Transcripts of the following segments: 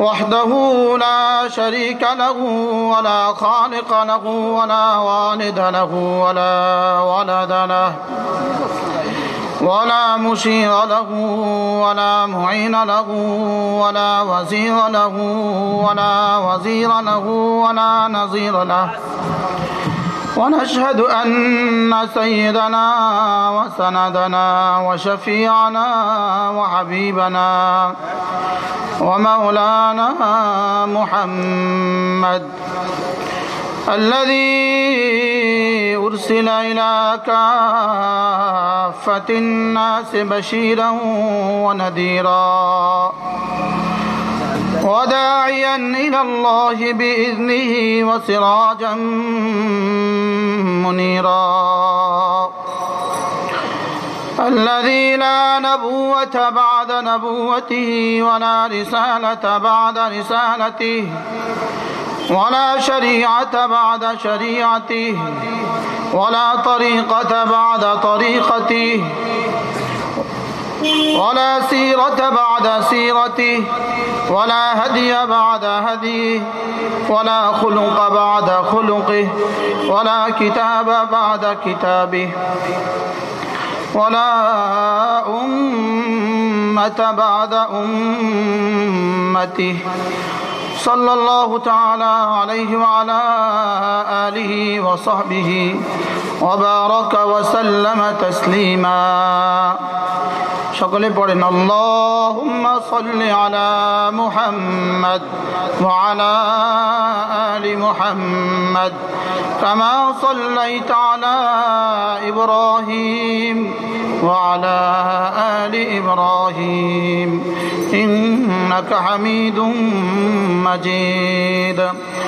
وحده لا شريك له ولا خالق له ولا والد له ولا ولد له ولا مشير له ولا معين له ولا وزير له ولا وزير له ولا نظير له. ونشهد أن سيدنا وسندنا وشفيعنا وحبيبنا ومولانا محمد الذي أرسل إلى كافة الناس بشيرا ونذيرا. وداعيا إلى الله بإذنه وسراجا منيرا. الذي لا نبوة بعد نبوته ولا رسالة بعد رسالته ولا شريعة بعد شريعته ولا طريقة بعد طريقته ولا سيرة بعد سيرته ولا هدي بعد هديه ولا خلق بعد خلقه ولا كتاب بعد كتابه ولا أمة بعد أمته. صلى الله تعالى عليه وعلى آله وصحبه وبارك وسلم تسليما. সকলে পড়েন আল্লাহুম্মা সাল্লি আলা মুহাম্মদ ওয়া আলা আলি মুহাম্মদ কামা সাল্লাইতা আলা ইব্রাহিম ওয়া আলা আলি ইব্রাহিম ইন্নাকা হামিদুম মাজিদ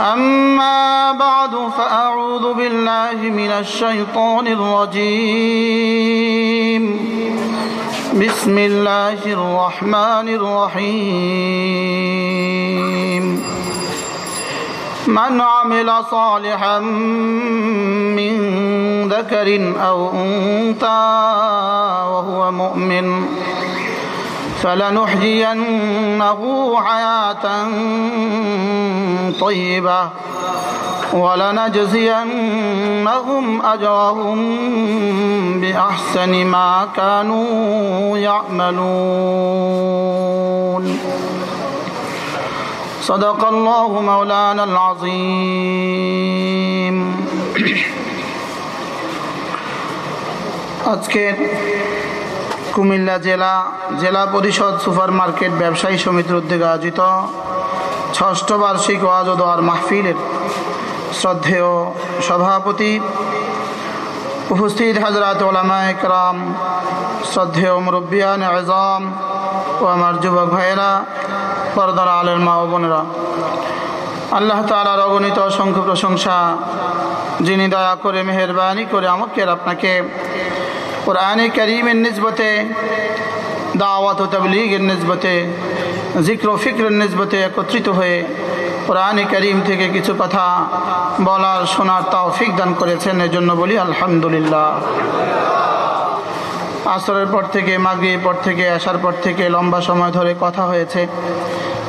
أما بعد فأعوذ بالله من الشيطان الرجيم. بسم الله الرحمن الرحيم. من عمل صالحا من ذكر أو أنثى وهو مؤمن فلنحيينه حياة طيبة ولنجزينهم أجرهم بأحسن ما كانوا يعملون. صدق الله مولانا العظيم. أذكر কুমিল্লা জেলা জেলা পরিষদ সুপার মার্কেট ব্যবসায়ী সমিতির উদ্যোগে আয়োজিত ষষ্ঠ বার্ষিক ওয়াজ ও দোয়ার মাহফিলের শ্রদ্ধেয় সভাপতি উপস্থিত হাজরাত ওলামা একরাম, শ্রদ্ধেয় মুরব্বিয়ান আজম ও আমার যুবক ভাইয়েরা, পরদার আলের মা ও বোনেরা। আল্লাহ তালার অগণিত অসংখ্য প্রশংসা, যিনি দয়া করে মেহরবানি করে আমাকে আপনাকে কোরআনে করিমের নিসবতে দাওয়াত ও তবলিগের নিসবতে জিক্র ফিক্রের নিসবতে একত্রিত হয়ে কোরআনে করিম থেকে কিছু কথা বলার শোনার তৌফিক দান করেছেন এজন্য বলি আলহামদুলিল্লাহ। আসরের পর থেকে মাগরির পর থেকে, আসার পর থেকে লম্বা সময় ধরে কথা হয়েছে।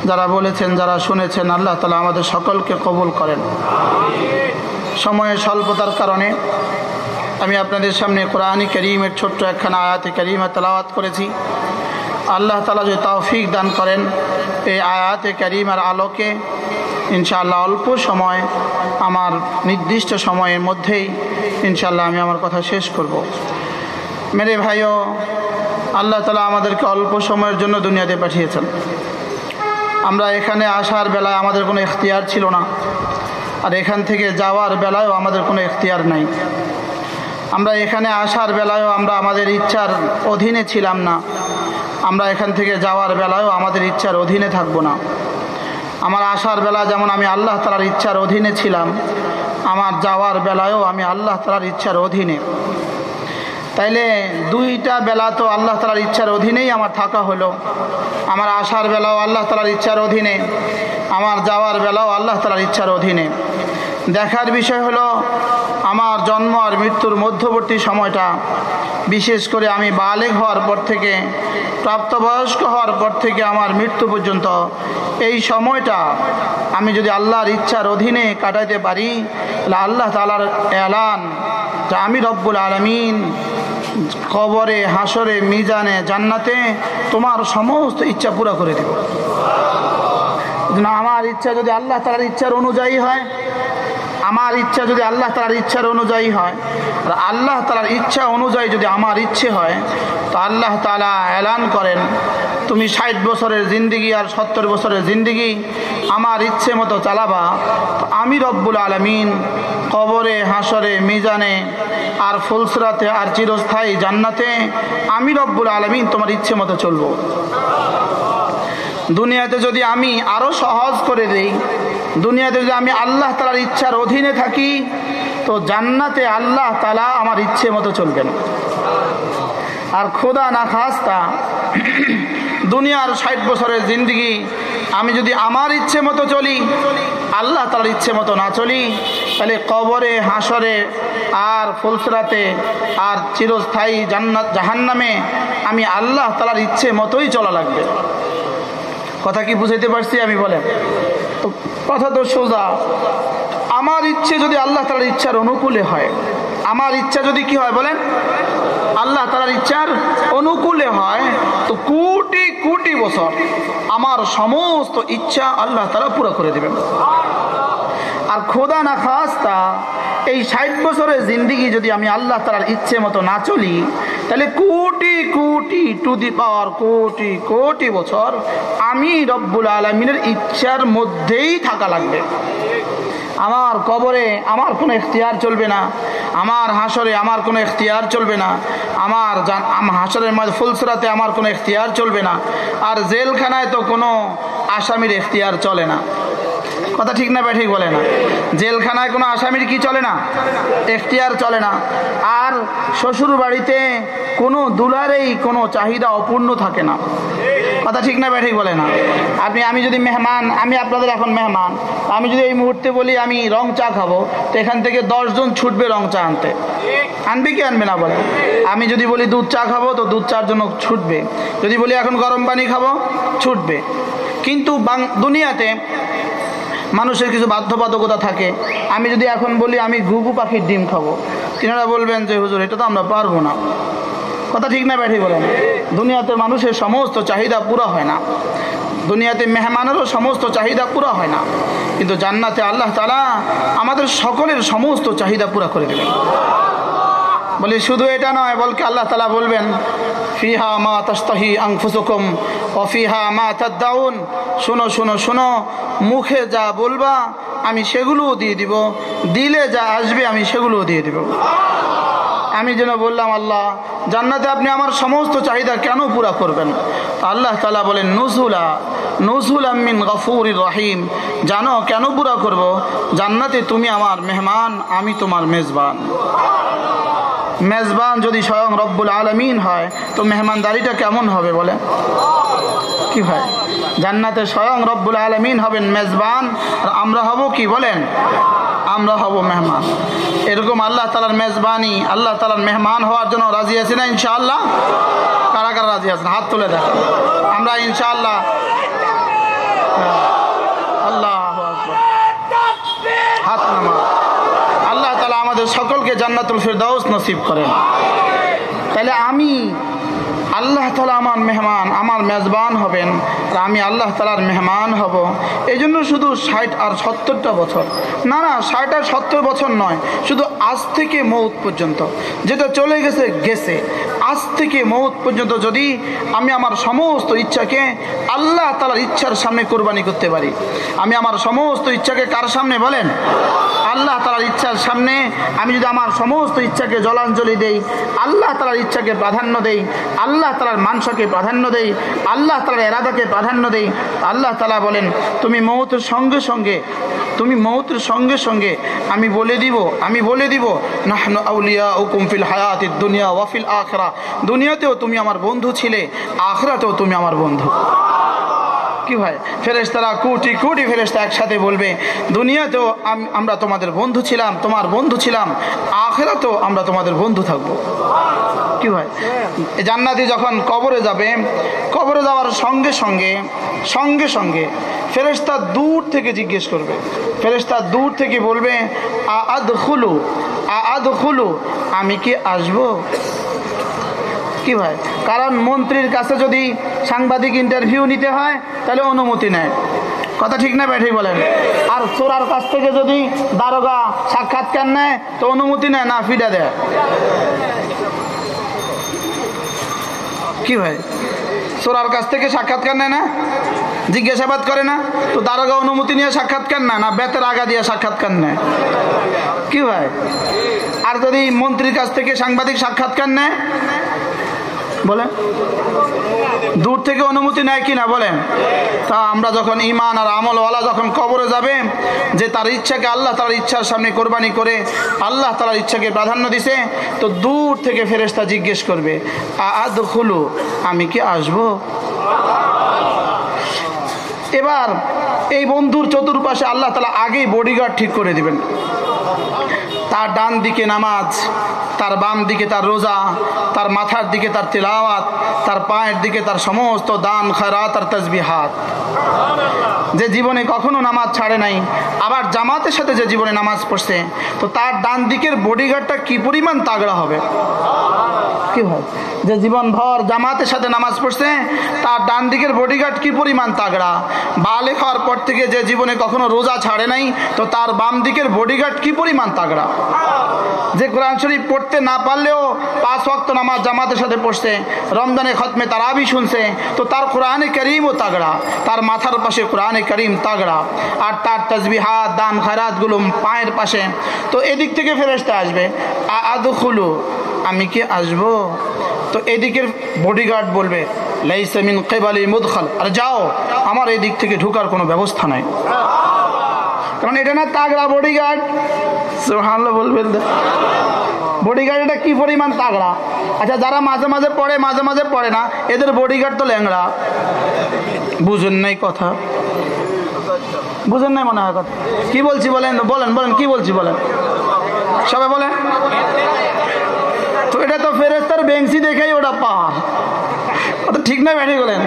যারা বলেছেন, যারা শুনেছেন, আল্লাহ তালা আমাদের সকলকে কবুল করেন। সময়ের স্বল্পতার কারণে আমি আপনাদের সামনে কোরআনী করিমের ছোট্ট একখানা আয়াতে করিমে তালাওয়াত করেছি। আল্লাহ তালা যে তৌফিক দান করেন, এই আয়াতে করিমের আলোকে ইনশাআল্লাহ অল্প সময় আমার নির্দিষ্ট সময়ের মধ্যেই ইনশাআল্লাহ আমি আমার কথা শেষ করব। মেরে ভাইও, আল্লাহ তালা আমাদেরকে অল্প সময়ের জন্য দুনিয়াতে পাঠিয়েছেন। আমরা এখানে আসার বেলায় আমাদের কোনো এখতিয়ার ছিল না। আর এখান থেকে যাওয়ার বেলায়ও আমাদের কোনো এখতিয়ার নাই। আমরা এখানে আসার বেলায়ও আমরা আমাদের ইচ্ছার অধীনে ছিলাম না। আমরা এখান থেকে যাওয়ার বেলায়ও আমাদের ইচ্ছার অধীনে থাকব না। আমার আসার বেলা যেমন আমি আল্লাহ তালার ইচ্ছার অধীনে ছিলাম, আমার যাওয়ার বেলায়ও আমি আল্লাহ তালার ইচ্ছার অধীনে। তাইলে দুইটা বেলা তো আল্লাহ তালার ইচ্ছার অধীনেই আমার থাকা হলো। আমার আসার বেলাও আল্লাহ তালার ইচ্ছার অধীনে, আমার যাওয়ার বেলাও আল্লাহ তালার ইচ্ছার অধীনে। দেখার বিষয় হলো আমার জন্ম আর মৃত্যুর মধ্যবর্তী সময়টা, বিশেষ করে আমি বালেগ হওয়ার পর থেকে, প্রাপ্তবয়স্ক হওয়ার পর থেকে আমার মৃত্যু পর্যন্ত, এই সময়টা আমি যদি আল্লাহর ইচ্ছার অধীনে কাটাইতে পারি, তাহলে আল্লাহ তালার এলান যে আমি রব্বুল আলমিন কবরে হাসরে মিজানে, জান্নাতে তোমার সমস্ত ইচ্ছা পুরো করে দেব। আমার ইচ্ছা যদি আল্লাহ তালার ইচ্ছার অনুযায়ী হয় আমার ইচ্ছা যদি আল্লাহ তালার ইচ্ছার অনুযায়ী হয়, আর আল্লাহ তালার ইচ্ছা অনুযায়ী যদি আমার ইচ্ছে হয়, তো আল্লাহ তালা এলান করেন, তুমি ষাট বছরের জিন্দিগি আর সত্তর বছরের জিন্দিগি আমার ইচ্ছে মতো চালাবা। আমি রব্বুল আলমিন কবরে, হাসরে, মিজানে আর ফুলসরাতে আর চিরস্থায়ী জান্নাতে আমি রব্বুল আলমিন তোমার ইচ্ছে মতো চলবো। দুনিয়াতে যদি আমি আরও সহজ করে দিই দুনিয়াতে যদি আমি আল্লাহ তালার ইচ্ছার অধীনে থাকি, তো জান্নাতে আল্লাহ তালা আমার ইচ্ছে মতো চলবেন আর খোদা না খাস্তা, দুনিয়ার ষাট বছরের জিন্দগি, আমি যদি আমার ইচ্ছে মতো চলি, আল্লাহ তালার ইচ্ছে মতো না চলি, তাহলে কবরে, হাসরে, আর ফুলসরাতে আর চিরস্থায়ী জান্নাত, জাহান্নামে আমি আল্লাহ তালার ইচ্ছে মতোই চলা লাগবে। কথা কি বুঝাইতে পারছি আমি বলেন? তো কথা তো সোজা। আমার ইচ্ছে যদি আল্লাহ তালার ইচ্ছার অনুকূলে হয়, আমার ইচ্ছা যদি কি হয় বলেন? আল্লাহ তালার ইচ্ছার অনুকূলে হয়, তো কোটি কোটি বছর আমার সমস্ত ইচ্ছা আল্লাহ তালা পুরো করে দেবেন। আর খোদা না খাস্তা এই ষাট বছরের জিন্দিগি যদি আমি আল্লাহ তালার ইচ্ছে মতো না চলি, তাহলে কোটি কোটি টু দি পাওয়ার কোটি কোটি বছর আমি রব্বুল আলমিনের ইচ্ছার মধ্যেই থাকা লাগবে। আমার কবরে আমার কোনো এখতিয়ার চলবে না, আমার হাসরে আমার কোনো এখতিয়ার চলবে না, আমার জান হাসরের মাঝে ফুলসরাতে আমার কোনো এখতিয়ার চলবে না, আর জেলখানায় তো কোনো আসামির এখতিয়ার চলে না। কথা ঠিক না ঠিক বলে না। জেলখানায় কোনো আসামির কি চলে না? এখতিয়ার চলে না। আর শ্বশুর বাড়িতে কোনো দুলারেই কোনো চাহিদা অপূর্ণ থাকে না। কথা ঠিক না ঠিক বলে না। আপনি, আমি যদি মেহমান, আমি আপনাদের এখন মেহমান। আমি যদি এই মুহূর্তে বলি, আমি রং চা খাব, তো এখান থেকে দশজন ছুটবে রং চা আনতে। আনবে কি আনবে না বলে? আমি যদি বলি, দুধ চা খাব, তো দুধ চার জন্য ছুটবে। যদি বলি, এখন গরম পানি খাব, ছুটবে। কিন্তু বাং দুনিয়াতে মানুষের কিছু বাধ্যবাধকতা থাকে। আমি যদি এখন বলি, আমি ঘুঘু পাখির ডিম খাব। তিনারা বলবেন যে, হুজুর, এটা তো আমরা পারব না। কথা ঠিক না, ব্যাঠি বলেন। দুনিয়াতে মানুষের সমস্ত চাহিদা পুরো হয় না। দুনিয়াতে মেহমানেরও সমস্ত চাহিদা পুরো হয় না। কিন্তু জান্নাতে আল্লাহ তালা আমাদের সকলের সমস্ত চাহিদা পুরা করে দেবেন বলি, শুধু এটা নয়, বলকে আল্লাহ তালা বলবেন ফিহা মা তস্তাহি আংফুসুকুম অফিহা মা তাদ্দাউন। শোনো শোনো শোনো, মুখে যা বলবা আমি সেগুলোও দিয়ে দিব, দিলে যা আসবে আমি সেগুলোও দিয়ে দিব। আমি যেন বললাম, আল্লাহ, জান্নাতে আপনি আমার সমস্ত চাহিদা কেন পুরা করবেন? আল্লাহ তালা বলেন, নজুলা নজুল আমিন গফুর রহিম। জানো কেন পুরা করব? জান্নাতে তুমি আমার মেহমান, আমি তোমার মেজবান। মেজবান যদি স্বয়ং রব্বুল আলমিন হয়, তো মেহমানদারিটা কেমন হবে বলে? কি হয়? জান্নাতে স্বয়ং রব্বুল আলমিন হবেন মেজবান, আর আমরা হব কি বলেন? আমরা হব মেহমান। এরকম আল্লাহ তালার মেজবানি, আল্লাহ তালার মেহমান হওয়ার জন্য রাজি আছি না ইনশাআল্লাহ? কারা কারা রাজি আছেন? হাত তুলে দেখেন। আমরা ইনশাআল্লাহ, আল্লাহ হাত নামা আমাদের সকলকে জান্নাতুল ফেরদাউস নসিব করেন। তাহলে আমি আল্লাহ তালা আমার মেহমান, আমার মেজবান হবেন। আর আমি আল্লাহ তালার মেহমান হব। এই জন্য শুধু ষাট আর সত্তরটা বছর। না না, ষাট আর সত্তর বছর নয়, শুধু আজ থেকে মৌত পর্যন্ত। যেটা চলে গেছে গেছে। আজ থেকে মৌত পর্যন্ত যদি আমি আমার সমস্ত ইচ্ছাকে আল্লাহ তালার ইচ্ছার সামনে কোরবানি করতে পারি। আমি আমার সমস্ত ইচ্ছাকে কার সামনে বলেন? আল্লাহ তালার ইচ্ছার সামনে আমি যদি আমার সমস্ত ইচ্ছাকে জলাঞ্জলি দেই, আল্লাহ তালার ইচ্ছাকে প্রাধান্য দেই, আল্লাহ তালার মানসকে প্রাধান্য দেই, আল্লাহ তালার এরাদাকে প্রাধান্য দেই, আল্লাহ তালা বলেন, তুমি মৌতের সঙ্গে সঙ্গে, তুমি মৌতের সঙ্গে সঙ্গে আমি বলে দিব, আমি বলে দিব, নাহনু আউলিয়া ও কুমফিল হায়াতির দুনিয়া ওয়াফিল আখরা দুনিয়াতেও তুমি আমার বন্ধু ছিলে, আখরাতেও তুমি আমার বন্ধু। কি ভাই, ফেরেশতারা কুটি কোটি ফেরেশতা একসাথে বলবে, দুনিয়াতেও আমরা তোমাদের বন্ধু ছিলাম, তোমার বন্ধু ছিলাম, আখেরাতেও আমরা তোমাদের বন্ধু থাকব। কি ভাই, জান্নাতি যখন কবরে যাবে, কবরে যাওয়ার সঙ্গে সঙ্গে সঙ্গে সঙ্গে ফেরেশতা দূর থেকে জিজ্ঞেস করবে। ফেরেশতা দূর থেকে বলবে আ আদ খুলু আ আদ খুলু আমি কি আসব? কি ভাই? কারণ মন্ত্রীর কাছে যদি সাংবাদিক ইন্টারভিউ নিতে হয়, তাহলে অনুমতি নেয়। কথা ঠিক না ব্যাঠি বলেন? আর চোরার কাছ থেকে যদি দারোগা সাক্ষাৎকার নেয়, তো অনুমতি নেয়, না ফিডা দেয়। কি ভাই? চোরার কাছ থেকে সাক্ষাৎকার নেয় না? জিজ্ঞাসাবাদ করে না? তো দারোগা অনুমতি নিয়ে সাক্ষাৎকার না না, বেতের আগা দিয়ে সাক্ষাৎকার নেয়? কি ভাই? আর যদি মন্ত্রীর কাছ থেকে সাংবাদিক সাক্ষাৎকার নেয় বলেন? দূর থেকে অনুমতি নেয় কিনা বলেন? তা আমরা যখন ইমান আর আমলওয়ালা যখন কবরে যাবে, যে তার ইচ্ছাকে আল্লাহ তার ইচ্ছার সামনে কোরবানি করে, আল্লাহ তার ইচ্ছাকে প্রাধান্য দিছে, তো দূর থেকে ফেরেশতা জিজ্ঞেস করবে আদ খুলু আমি কি আসব? এবার এই বন্ধুর চতুর্পাশে আল্লাহ তালা আগেই বডিগার্ড ঠিক করে দিবেন। তার ডান দিকে নামাজ, তার বাম দিকে তার রোজা, তার মাথার দিকে তার তেলাওয়াত, তার পায়ের দিকে তার সমস্ত দান খারাত আর তসবিহাত যে জীবনে কখনো নামাজ ছাড়ে নাই, আবার জামাতের সাথে যে জীবনে নামাজ পড়ছে, তো তার ডান দিকের বডিগার্ডটা কি পরিমাণ তাগড়া হবে? কি হয় যে জীবন ভর জামাতের সাথে নামাজ পড়ছে, তার ডান দিকের বডিগার্ড কি পরিমাণ তাগড়া? বালে খাওয়ার পর থেকে যে জীবনে কখনো রোজা ছাড়ে নাই, তো তার বাম দিকের বডিগার্ড কি পরিমাণ তাগড়া? যে কোরআন শরীফ পড়তে না পারলেও পাঁচ ওয়াক্ত নামাজ জামাতের সাথে পড়ছে রমজানে খতমে তারাবি শুনছে, তো তার কোরআনে করিমও তাগড়া, তার মাথার পাশে কোরআনে করিম তাগড়া, আর তার তসবিহাত দান খারাতগুলো পায়ের পাশে। তো এদিক থেকে ফেরেস্তে আসবে আদু খুলু আমি কি আসব? তো এদিকের বডিগার্ড বলবে লাইসামিন কেবালি মুদখাল। আর যাও, আমার এদিক থেকে ঢুকার কোনো ব্যবস্থা নাই। কারণ এটা না তাগড়া বডিগার্ড সোহানলো বলবেন বডিগার্ড এটা কি পরিমাণ তাগড়া? আচ্ছা যারা মাঝে মাঝে পড়ে, মাঝে মাঝে পড়ে না, এদের বডিগার্ড তো ল্যাংড়া। বুঝেন নাই কথা। বুঝেন নাই মনে হয় কথা। কি বলছি বলেন? বলেন বলেন, কি বলছি বলেন? সবাই বলেন। তো এটা তো ফেরেস্তার বেঞ্চি দেখেই ওটা পার। ওটা ঠিক না বেঠে গেলেন।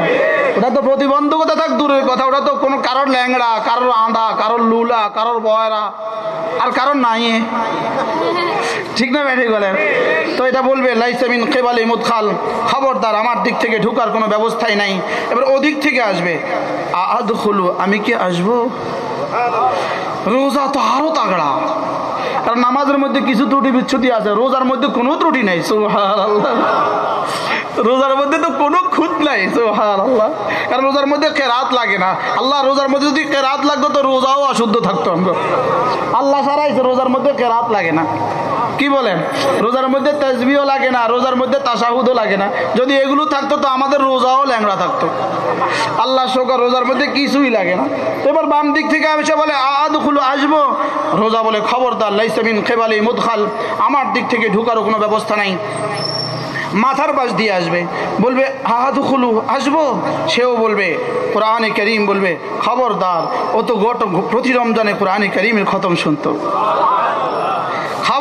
ওটা তো প্রতিবন্ধকতা থাক, দূরের কথা। ওটা তো কোনো কারোর ল্যাংড়া, কারোর আঁধা, কারোর লুলা, কারোর বয়রা, আর কারোর নাই। ঠিক না বেঠে গেলেন। তো এটা বলবে লাইসামিন কেবালি মুদখাল। খবরদার, আমার দিক থেকে ঢুকার কোনো ব্যবস্থাই নাই। এবার ওদিক থেকে আসবে। আদ খুলু আমি কি আসব? রোজা তো আরও তাগড়া। কারণ নামাজের মধ্যে কিছু ত্রুটি বিচ্ছুতি আছে, রোজার মধ্যে কোনো ত্রুটি নাই রোজার মধ্যে তো কোনো খুঁত নাই আল্লাহ কারণ রোজার মধ্যে কেরাত লাগে না। আল্লাহ রোজার মধ্যে যদি কেরাত লাগতো, তো রোজাও অশুদ্ধ থাকতো আমরা আল্লাহ সারাইছে রোজার মধ্যে কেরাত লাগে না। কি বলেন? রোজার মধ্যে তেজবিও লাগে না, রোজার মধ্যে তাসাহুদও লাগে না। যদি এগুলো থাকতো, তো আমাদের রোজাও ল্যাংড়া থাকতো। আল্লাহ শোকর, রোজার মধ্যে কিছুই লাগে না। এবার বাম দিক থেকে এসে বলে আদ খুলো আসব? রোজা বলে, খবরদার লাইসামিন খেবালি মুদখাল। আমার দিক থেকে ঢুকারও কোনো ব্যবস্থা নাই। মাথার পাশ দিয়ে আসবে। বলবে আহাদু খুলু আসব? সেও বলবে, কোরআনে করিম বলবে, খবরদার। ও তো গোট, প্রতি রমজানে কোরআনে করিমের খতম শুনতো।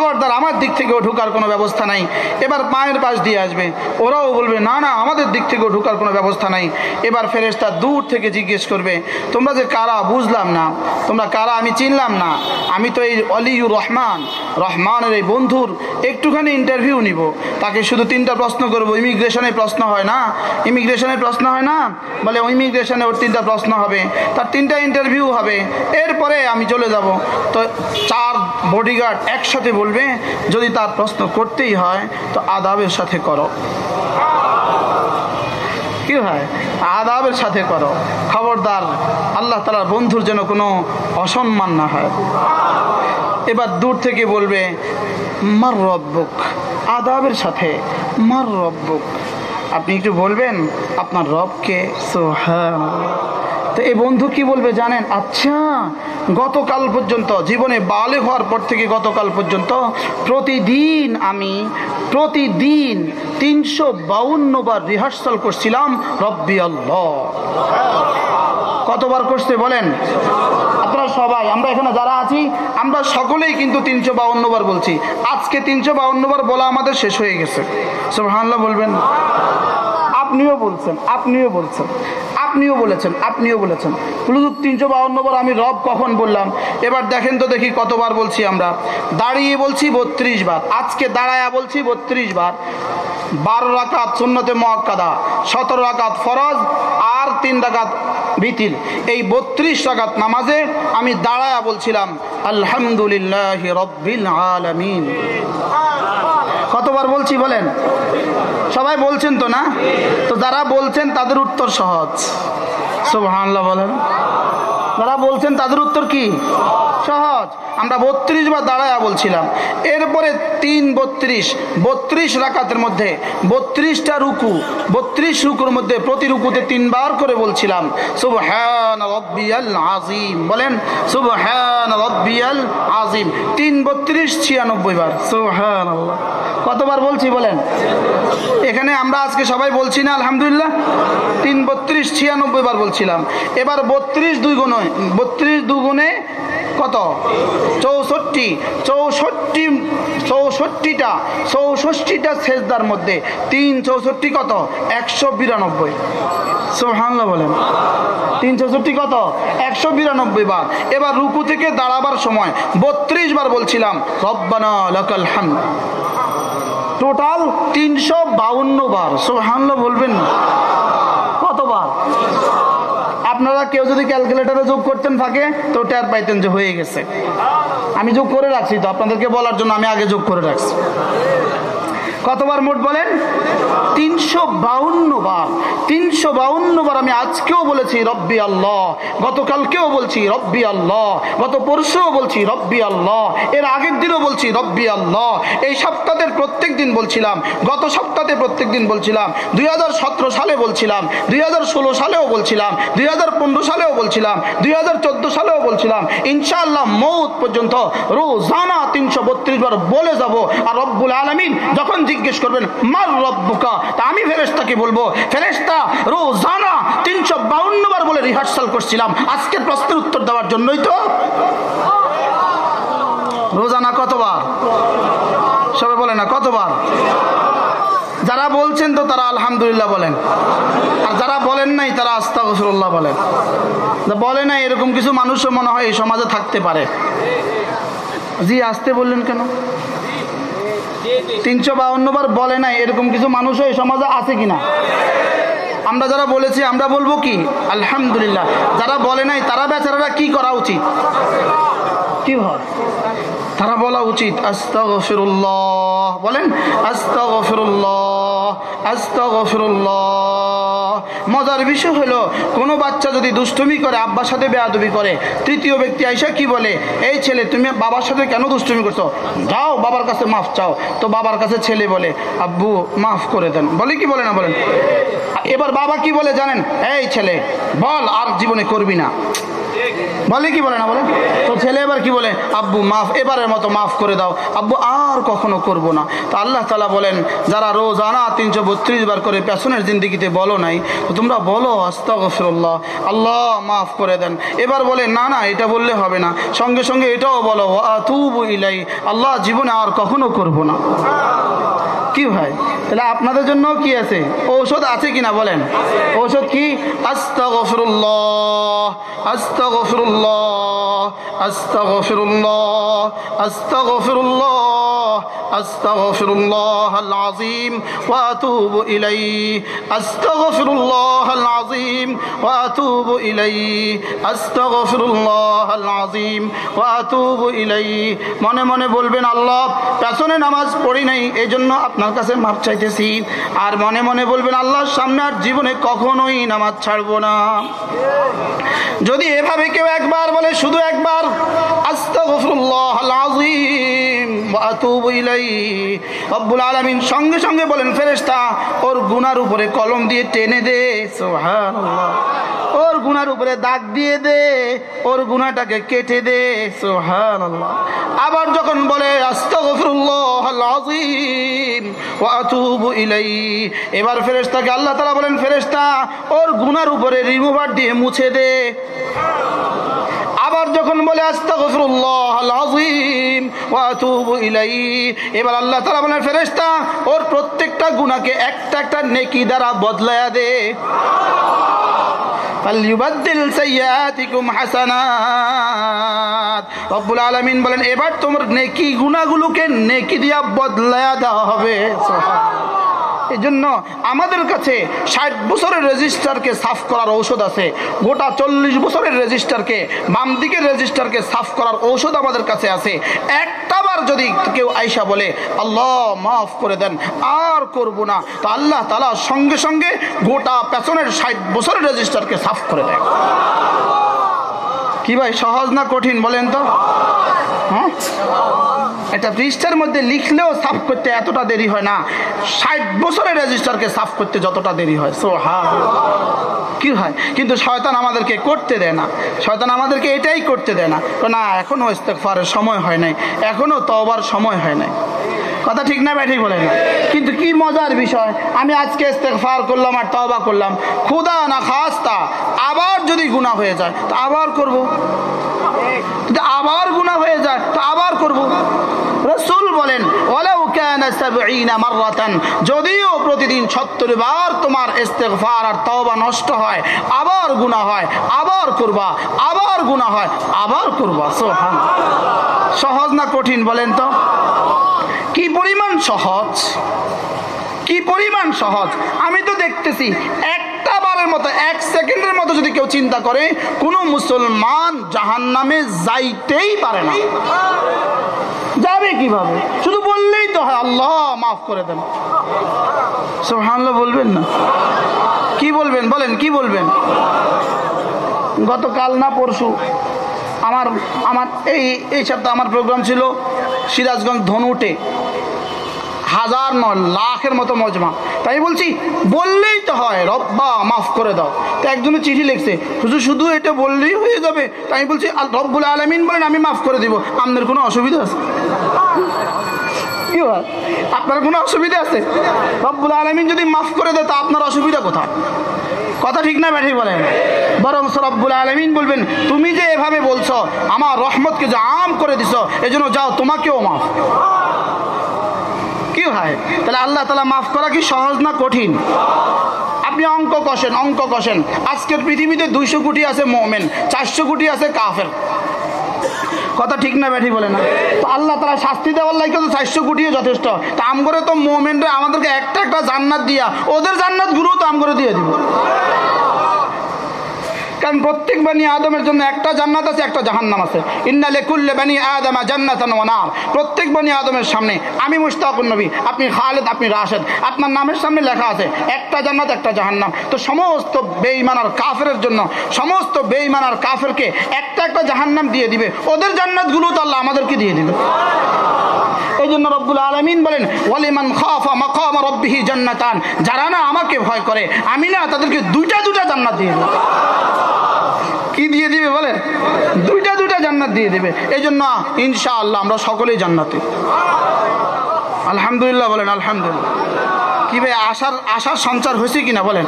খবরদার আমার দিক থেকেও ঢোকার কোনো ব্যবস্থা নাই। এবার পায়ের পাশ দিয়ে আসবে। ওরাও বলবে, না না, আমাদের দিক থেকেও ঢোকার কোনো ব্যবস্থা নাই। এবার ফেরেশতা দূর থেকে জিজ্ঞেস করবে, তোমরা যে কারা বুঝলাম না। তোমরা কারা আমি চিনলাম না। আমি তো এই অলিউর রহমান, রহমানের এই বন্ধুর একটুখানি ইন্টারভিউ নিব। তাকে শুধু তিনটা প্রশ্ন করব ইমিগ্রেশনে প্রশ্ন হয় না? ইমিগ্রেশনে প্রশ্ন হয় না? বলে ইমিগ্রেশনে ওর তিনটা প্রশ্ন হবে। তার তিনটা ইন্টারভিউ হবে। এরপরে আমি চলে যাব। তো চার বডিগার্ড একসাথে বলবে যদি তার প্রশ্ন করতেই হয়, তো আদাবের সাথে করো। কি হয়? আদাবের সাথে করো। খবরদার, আল্লাহ তালার বন্ধুর যেন কোনো অসম্মান না হয়। এবার দূর থেকে বলবে, মার রব্বুক। আদাবের সাথে, মার রব্বুক। আপনি একটু বলবেন, আপনার রবকে সোহান তো এই বন্ধু কি বলবে জানেন? আচ্ছা গতকাল পর্যন্ত, জীবনে বালে হওয়ার পর থেকে গতকাল পর্যন্ত প্রতিদিন আমি প্রতিদিন তিনশো বার রিহার্সাল করছিলাম রব্বি আল্লাহ। কতবার করছে বলেন? আপনারা সবাই, আমরা এখানে যারা আছি, আমরা সকলেই কিন্তু তিনশো বার বলছি। আজকে তিনশো বার বলা আমাদের শেষ হয়ে গেছে। সব হানলা বলবেন। আপনিও বলছেন আপনিও বলছেন। আপনিও বলেছেন আপনিও বলেছেন। হুজুর, তিনশো বাউন্ন বার আমি রব কখন বললাম? এবার দেখেন তো দেখি কতবার বলছি আমরা। দাঁড়িয়ে বলছি বত্রিশ বার, আজকে দাঁড়ায়া বলছি বত্রিশ বার। বারো রাকাত সুন্নতে মহাক্কাদা সতেরো রাকাত ফরজ, আর তিন রাকাত বিতির এই বত্রিশ রাকাত নামাজে আমি দাঁড়ায়া বলছিলাম, আলহামদুলিল্লাহ রব্বিল আলামিন। কতবার বলছি বলেন? সবাই বলছেন তো না? তো যারা বলছেন তাদের উত্তর সহজ। সব সুবহানাল্লাহ বলেন। যারা বলছেন, তাদের উত্তর কি? সহজ। আমরা বত্রিশ বার দাঁড়ায়া বলছিলাম। এরপরে তিন বত্রিশ বত্রিশ রাকাতের মধ্যে, বত্রিশটা রুকু, বত্রিশ রুকুর মধ্যে প্রতি রুকুতে তিনবার করে বলছিলাম, সুবহান রব্বিয়াল আজিম বলেন, সুবহান রব্বিয়াল আজিম তিন বত্রিশ, ছিয়ানব্বই বার সুবহান আল্লাহ কতবার বলছি বলেন? এখানে আমরা আজকে সবাই বলছি না, আলহামদুলিল্লাহ? তিন বত্রিশ, ছিয়ানব্বই বার বলছিলাম। এবার বত্রিশ দুই গুণে বত্রিশ দুগুণে কত? চৌষট্টি। চৌষট্টি, চৌষট্টিটা চৌষট্টিটা সেজদার মধ্যে তিন চৌষট্টি কত? একশো বিরানব্বই। সোহানলা বলেন। তিন চৌষট্টি কত? একশো বিরানব্বই বার। এবার রুকু থেকে দাঁড়াবার সময়। বত্রিশ বার বলছিলাম, রব্বানা লাকাল হামদ। টোটাল তিনশো বাউন্ন বার। সোহানলা বলবেন না। কতবার? আপনারা কেউ যদি ক্যালকুলেটারে যোগ করতেন থাকে তো ট্যার পাইতেন যে হয়ে গেছে। আমি যোগ করে রাখছি, তো আপনাদেরকে বলার জন্য আমি আগে যোগ করে রাখছি। কতবার মোট বলেন? তিনশো বাউন্ন বার। তিনশো বাউন্ন বার আমি আজকেও বলেছি, রব্বি আল্লাহ। গতকালকেও বলছি, রব্বি আল্লাহ। গত পরশুও বলছি, রব্বি আল্লাহ। এর আগের দিনও বলছি, রব্বি আল্লাহ। এই সপ্তাহের প্রত্যেক দিন বলছিলাম, গত সপ্তাহে প্রত্যেক দিন বলছিলাম, দুই হাজার সতেরো সালে বলছিলাম, দুই হাজার ষোলো সালেও বলছিলাম, দুই হাজার পনেরো সালেও বলছিলাম, দুই হাজার চোদ্দ সালেও বলছিলাম, ইনশাআল্লাহ মৌত পর্যন্ত রোজানা তিনশো বত্রিশ বার বলে যাব। আর রব্বুল আলমিন যখন জিজ্ঞেস করবেন, মার রব্বুকা? তা আমি ফেরেস্তাকে বলব ফেরেস্তা রোজানা তিনশো বাউন্ন বার বলে রিহার্সাল করছিলাম। আজকের প্রশ্নের উত্তর দেওয়ার জন্যই তো। রোজানা কতবার? সবাই বলে না, কতবার? যারা বলছেন তো তারা আলহামদুলিল্লাহ বলেন। আর যারা বলেন নাই তারা আস্তা গসরুল্লাহ বলেন বলে না এরকম কিছু মানুষও মনে হয় এই সমাজে থাকতে পারে। জি, আসতে বললেন কেন? তিনশো বার বলে নাই, এরকম কিছু মানুষও এই সমাজে আছে কিনা? আমরা যারা বলেছি, আমরা বলব কি? আলহামদুলিল্লাহ, যারা বলে নাই, তারা বেচারারা কি করা উচিত? কি হয়? তারা বলা উচিত, আস্তাগফিরুল্লাহ। বলেন, আস্তাগফিরুল্লাহ আস্তাগফিরুল্লাহ। মজার বিষয় হলো, কোনো বাচ্চা যদি দুষ্টুমি করে, আব্বার সাথে বেয়াদবি করে, তৃতীয় ব্যক্তি আইসা কি বলে, এই ছেলে, তুমি বাবার সাথে কেন দুষ্টুমি করছ? যাও, বাবার কাছে মাফ চাও। তো বাবার কাছে ছেলে বলে, আব্বু, মাফ করে দেন। বলে কি বলে না বলেন? এবার বাবা কি বলে জানেন? এই ছেলে, বল, আর জীবনে করবি না। বলে কি বলে না বলে? তো ছেলে এবার কি বলে? আব্বু, মাফ, এবারের মতো মাফ করে দাও। আব্বু, আর কখনো করব না। তো আল্লাহ তালা বলেন, যারা রোজানা তিনশো বত্রিশ বার করে পেছনের জিন্দিগিতে বলো নাই, তো তোমরা বলো, আস্তাগফিরুল্লাহ, আল্লাহ মাফ করে দেন। এবার বলে, না না, এটা বললে হবে না। সঙ্গে সঙ্গে এটাও বলো আতুবু ইলাই আল্লাহ জীবনে আর কখনো করব না। কি ভাই? তাহলে আপনাদের জন্য কি আছে? ঔষধ আছে কিনা বলেন? ঔষধ কি? আস্তাগফিরুল্লাহ আস্তাগফিরুল্লাহ আস্তাগফিরুল্লাহ আস্তাগফিরুল্লাহ। ওয়া আতুবু ইলাইহি, আস্তাগফিরুল্লাহ আল আযীম ওয়া আতুবু ইলাইহি, আস্তাগফিরুল্লাহ আল আযীম ওয়া আতুবু ইলাইহি। মনে মনে বলবেন, আল্লাহ, পেছনে নামাজ পড়ি নাই এই জন্য আপনার কাছে মাপ চাইতেছি। আর মনে মনে বলবেন আল্লাহর সামনে আর জীবনে কখনোই নামাজ ছাড়বো না। যদি এভাবে কেউ একবার বলে, শুধু একবার, আস্তাগফিরুল্লাহ আল ইলাইহি রব্বুল আলামিন সঙ্গে সঙ্গে বলেন, ফেরেশতা, ওর গুনার উপরে কলম দিয়ে টেনে দে। ওর গুনার উপরে দাগ দিয়ে দে। ওর গুনাটাকে কেটে দে। সুবহানাল্লাহ। আবার যখন বলে এবার ফেরেশতাকে আল্লাহ তালা বলেন, ফেরেশতা, ওর গুনার উপরে রিমুভার দিয়ে মুছে দে। যখন বলে এবার আল্লাহ বলেন ওর প্রত্যেকটা একটা একটা নেকি দ্বারা বদলায়া দে। বলেন, এবার তোমার নেকি গুনাহগুলোকে নেকি দিয়া বদলায়া দেওয়া হবে। এই জন্য আমাদের কাছে ষাট বছরের রেজিস্টারকে সাফ করার ঔষধ আছে। গোটা চল্লিশ বছরের রেজিস্টারকে, বাম দিকের রেজিস্টারকে সাফ করার ঔষধ আমাদের কাছে আছে। একটাবার যদি কেউ আইসা বলে, আল্লাহ, মাফ করে দেন, আর করব না। তো আল্লাহ তালা সঙ্গে সঙ্গে গোটা পেছনের ষাট বছরের রেজিস্টারকে সাফ করে দেয়। কি ভাই, সহজ না কঠিন বলেন তো? হ্যাঁ? একটা পৃষ্ঠার মধ্যে লিখলেও সাফ করতে এতটা দেরি হয় না। ষাট বছরের রেজিস্টারকে সাফ করতে যতটা দেরি হয়। সো হা কি হয়? কিন্তু শয়তান আমাদেরকে করতে দেয় না। শয়তান আমাদেরকে এটাই করতে দেয় না। না, এখনও ইস্তেকফারের সময় হয় নাই। এখনও তবার সময় হয় নাই। কথা ঠিক না ব্যাঠিক বলে না। কিন্তু কি মজার বিষয়? আমি আজকে ইস্তেকফার করলাম আর তবা করলাম। খুদা না খাস্তা, আবার যদি গুণা হয়ে যায়, তো আবার করব। আবার গুণা হয়ে যায়, তো আবার করব। রসুল বলেন যদিও প্রতিদিন 70 বার তোমার ইস্তেগফার আর তওবা নষ্ট হয়, আবার গুনাহ হয়, আবার করবা, আবার গুনাহ হয়, আবার করবা সুবহান সহজ না কঠিন বলেন তো? কি পরিমাণ সহজ? কি পরিমাণ সহজ? আমি তো দেখতেছি একটা বারের মতো, এক সেকেন্ডের মতো যদি কেউ চিন্তা করে, কোনো মুসলমান জাহান নামে যাইতেই পারে না। যাবে কীভাবে? শুধু বললেই তো হয়, আল্লাহ মাফ করে দেন। সোহানলা বলবেন না? কি বলবেন? বলেন, কি বলবেন? গতকাল না পরশু আমার আমার এই এই সপ্তাহে আমার প্রোগ্রাম ছিল সিরাজগঞ্জ ধনুটে। হাজার নয়, লাখের মতো মজমা। তাই বলছি, বললেই তো হয়, রব্বা, মাফ করে দাও। তো একজনে চিঠি লিখছে শুধু শুধু এটা বললেই হয়ে যাবে। তাই বলছি রব্বুল আলমিন বলেন, আমি মাফ করে দিব। আপনার কোনো অসুবিধা আছে? কি আপনার কোনো অসুবিধা আছে? রব্বুল আলমিন যদি মাফ করে দেয়, তা আপনার অসুবিধা কোথায়? কথা ঠিক না ব্যাঠি বলেন। বরং রব্বুল আলমিন বলবেন, তুমি যে এভাবে বলছো, আমার রহমতকে যে আম করে দিছ, এজন্য যাও, তোমাকেও মাফ। কি হয় তাহলে আল্লাহ তালা মাফ করা কি সহজ না কঠিন? আপনি অঙ্ক কষেন অঙ্ক কষেন। আজকের পৃথিবীতে দুইশো কোটি আছে মোমেন, চারশো কোটি আছে কাফের। কথা ঠিক না ব্যাঠি বলে না? তো আল্লাহ তারা শাস্তি দেওয়ার লাগে তো চারশো কোটিও যথেষ্ট। তা আম করে তো মোমেনরা আমাদেরকে একটা একটা জান্নাত দিয়া, ওদের জান্নাত গুরু তো আম করে দিয়ে দিব। কারণ প্রত্যেক বানি আদমের জন্য একটা জান্নাত আছে, একটা জাহান্নাম আছে। ইন্না লেকুল্লে বানি আদমা জান্নাতান ওয়ানার প্রত্যেক বানি আদমের সামনে আমি মুস্তাকুন নবী, আপনি খালেদ, আপনি রাশেদ। আপনার নামের সামনে লেখা আছে, একটা জান্নাত, একটা জাহান্নাম। তো সমস্ত বেঈমানার কাফের জন্য, সমস্ত বেঈমানার কাফেরকে একটা একটা জাহান্নাম দিয়ে দিবে। ওদের জান্নাতগুলো তো আল্লাহ আমাদেরকে দিয়ে দিবে। এই জন্য রব্বুল আলমিন বলেন, ওয়ালিমান খাফা মাকাম রব্বিহি জান্নাতান। যারা না আমাকে ভয় করে, আমি না তাদেরকে দুইটা দুটা জান্নাত দিয়ে দেব কি দিয়ে দিবে বলে দুইটা দুইটা জান্নাত দিয়ে দিবে। এই জন্য ইনশাআল্লাহ আমরা সকলেই জান্নাতে। আলহামদুলিল্লাহ বলেন, আলহামদুলিল্লাহ। কি ভাই, আশার আশার সঞ্চার হয়েছে কিনা বলেন?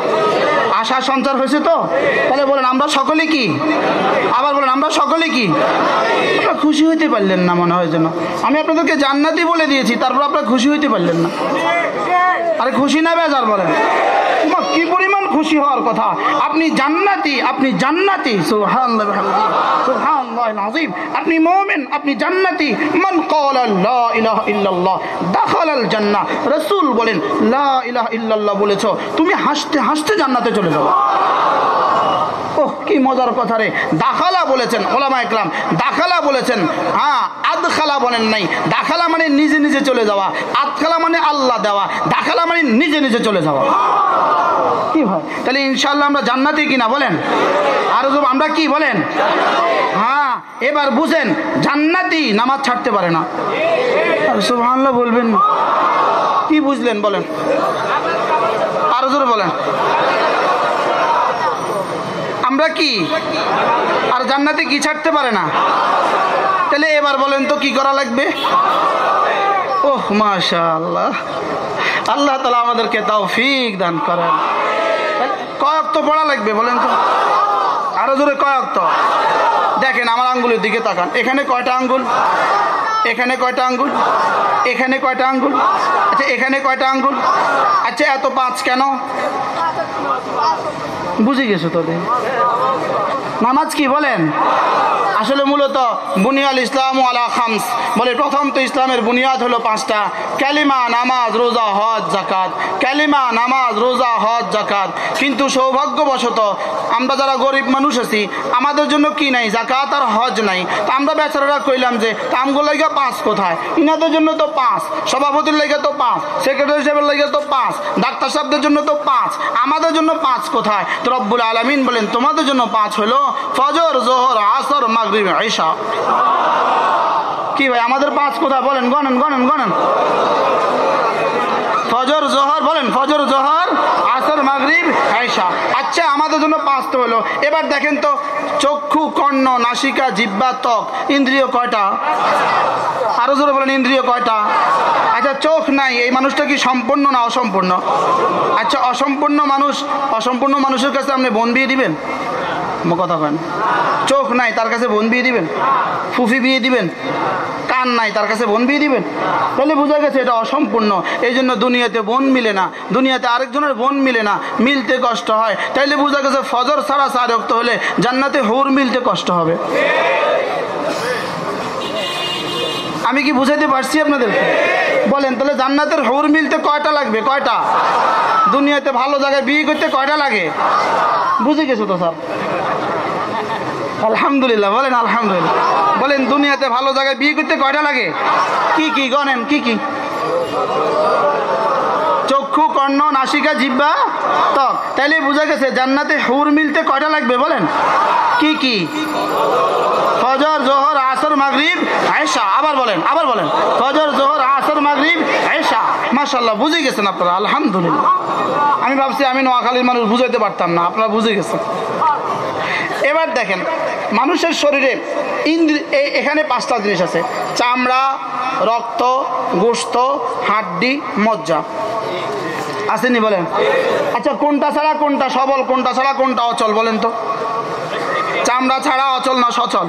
আশার সঞ্চার হয়েছে তো? তাহলে বলেন, আমরা সকলে কি? আবার বলেন, আমরা সকলে কি? আপনারা খুশি হইতে পারলেন না মনে হয় যেন। আমি আপনাদেরকে জান্নাতি বলে দিয়েছি, তারপর আপনারা খুশি হইতে পারলেন না। আরে খুশি না বেজার বলেন। খুশি হওয়ার কথা। আপনি জান্নাতি আপনি জান্নাতি। আযীম আপনি মুমিন, আপনি জান্নাতি। মান দাখালাল জান্নাহ। রাসূল বলেন, লা ইলাহা ইল্লাল্লাহ বলেছ, তুমি হাসতে হাসতে জান্নাতে চলে যাও। ওহ, কি মজার কথা রে। দাখালা বলেছেন ওলামা ইকলাম দাখালা বলেছেন হ্যাঁ আদখালা বলেন নাই। দাখালা মানে নিজে নিজে চলে যাওয়া। আদখালা মানে আল্লাহ দেওয়া। দাখালা মানে নিজে নিজে চলে যাওয়া। কি হয় তাহলে ইনশাল্লাহ আমরা জান্নাতি কিনা বলেন। আর আমরা কি বলেন? হ্যাঁ এবার বুঝেন, জান্নাতি নামাজ ছাড়তে পারে না। সুবহানাল্লাহ বলবেন কি বুঝলেন বলেন? আরও জোরে বলেন। আমরা কি? আর জান্নাতে কি ছাড়তে পারে না? তাহলে এবার বলেন তো কি করা লাগবে? ওহ মাশা আল্লাহ আল্লাহ তালা আমাদেরকে তাও ফিক দান করেন। কয়েক তো পড়া লাগবে বলেন তো? আরও জোরে কয়েক তো দেখেন আমার আঙ্গুলের দিকে তাকান। এখানে কয়টা আঙ্গুল? এখানে কয়টা আঙ্গুল? এখানে কয়টা আঙ্গুল? আচ্ছা এখানে কয়টা আঙ্গুল? আচ্ছা এত পাঁচ কেন? বুঝে গেছো তোদের নামাজ কি বলেন? আসলে মূলত বুনিয়াল ইসলাম আলা খামস। বলে প্রথম তো ইসলামের বুনিয়াদ হলো পাঁচটা। ক্যালিমা নামাজ, রোজা, হজ জাকাত ক্যালিমা নামাজ, রোজা, হজ জাকাত কিন্তু সৌভাগ্যবশত আমরা যারা গরিব মানুষ আছি, আমাদের জন্য কি নাই? জাকাত আর হজ নাই। তা আমরা বেচারারা কইলাম যে কামগুলো লাগে পাঁচ কোথায়? ইনাদের জন্য তো পাঁচ, সভাপতির লেগে তো পাঁচ সেক্রেটারি সাহেবের লেগে তো পাঁচ, ডাক্তার সাহেবদের জন্য তো পাঁচ। আমাদের জন্য পাঁচ কোথায়? তো রব্বুল আলমিন বলেন, তোমাদের জন্য পাঁচ হলো ফজর, জোহর, আসর, মাগরিব, ঈশা। কি ভাই, আমাদের পাঁচ কোথা বলেন, গণেন গণেন গণেন। ফজর, জোহর, বলেন, ফজর, জোহর, আসর, মাগরিব আয়সা আচ্ছা আমাদের জন্য পাঁচ তো হলো। এবার দেখেন তো, চক্ষু, কর্ণ, নাসিকা জিব্বা ত্বক, ইন্দ্রিয় কয়টা? আরও জোরে বলেন, ইন্দ্রিয় কয়টা? আচ্ছা চোখ নাই, এই মানুষটা কি সম্পূর্ণ না অসম্পূর্ণ? আচ্ছা অসম্পূর্ণ মানুষ, অসম্পূর্ণ মানুষের কাছে আপনি বোন বিয়ে দিবেন? কথা কেন। চোখ নাই, তার কাছে বোন বিয়ে দিবেন? ফুফি বিয়ে দিবেন? কান নাই, তার কাছে বোন বিয়ে দিবেন? তাহলে বোঝা গেছে এটা অসম্পূর্ণ। এই জন্য দুনিয়াতে বোন মিলে না, দুনিয়াতে আরেকজনের বোন মিলে না, মিলতে কষ্ট হয়। তাইলে বোঝা গেছে ফজর ছাড়া চার রক্ত হলে জান্নাতে হুর মিলতে কষ্ট হবে। আমি কি বুঝাইতে পারছি আপনাদেরকে? বলেন, তাহলে জান্নাতের হুর মিলতে কয়টা লাগবে? কয়টা? দুনিয়াতে ভালো জায়গায় বিয়ে করতে কয়টা লাগে? বুঝে গেছো তো স্যার? আলহামদুলিল্লাহ, বলেন আলহামদুলিল্লাহ। বলেন, দুনিয়াতে ভালো জায়গায় বিয়ে করতে কয়টা লাগে? কি কি গনেন কি কি? চক্ষু, কর্ণ, নাসিকা জিব্বা ত্বক। তাইলে বোঝা গেছে, জান্নাতে হুর মিলতে কয়টা লাগবে বলেন? কি কি? ফজর, জোহর, আসর, মাগরিব, আয়েশা। আবার বলেন আবার বলেন। ফজর, জোহর, আসর, মাগরিব, আয়েশা। মাশাল্লাহ বুঝে গেছেন আপনারা, আলহামদুলিল্লাহ। আমি ভাবছি আমি নোয়াখালীর মানুষ বুঝাইতে পারতাম না, আপনারা বুঝে গেছেন। এবার দেখেন, মানুষের শরীরে ইন্দ্রি এখানে পাঁচটা জিনিস আছে। চামড়া, রক্ত, গোস্ত, হাড্ডি, মজ্জা। আসেনি বলেন। আচ্ছা কোনটা ছাড়া কোনটা সবল, কোনটা ছাড়া কোনটা অচল বলেন তো? চামড়া ছাড়া অচল না সচল?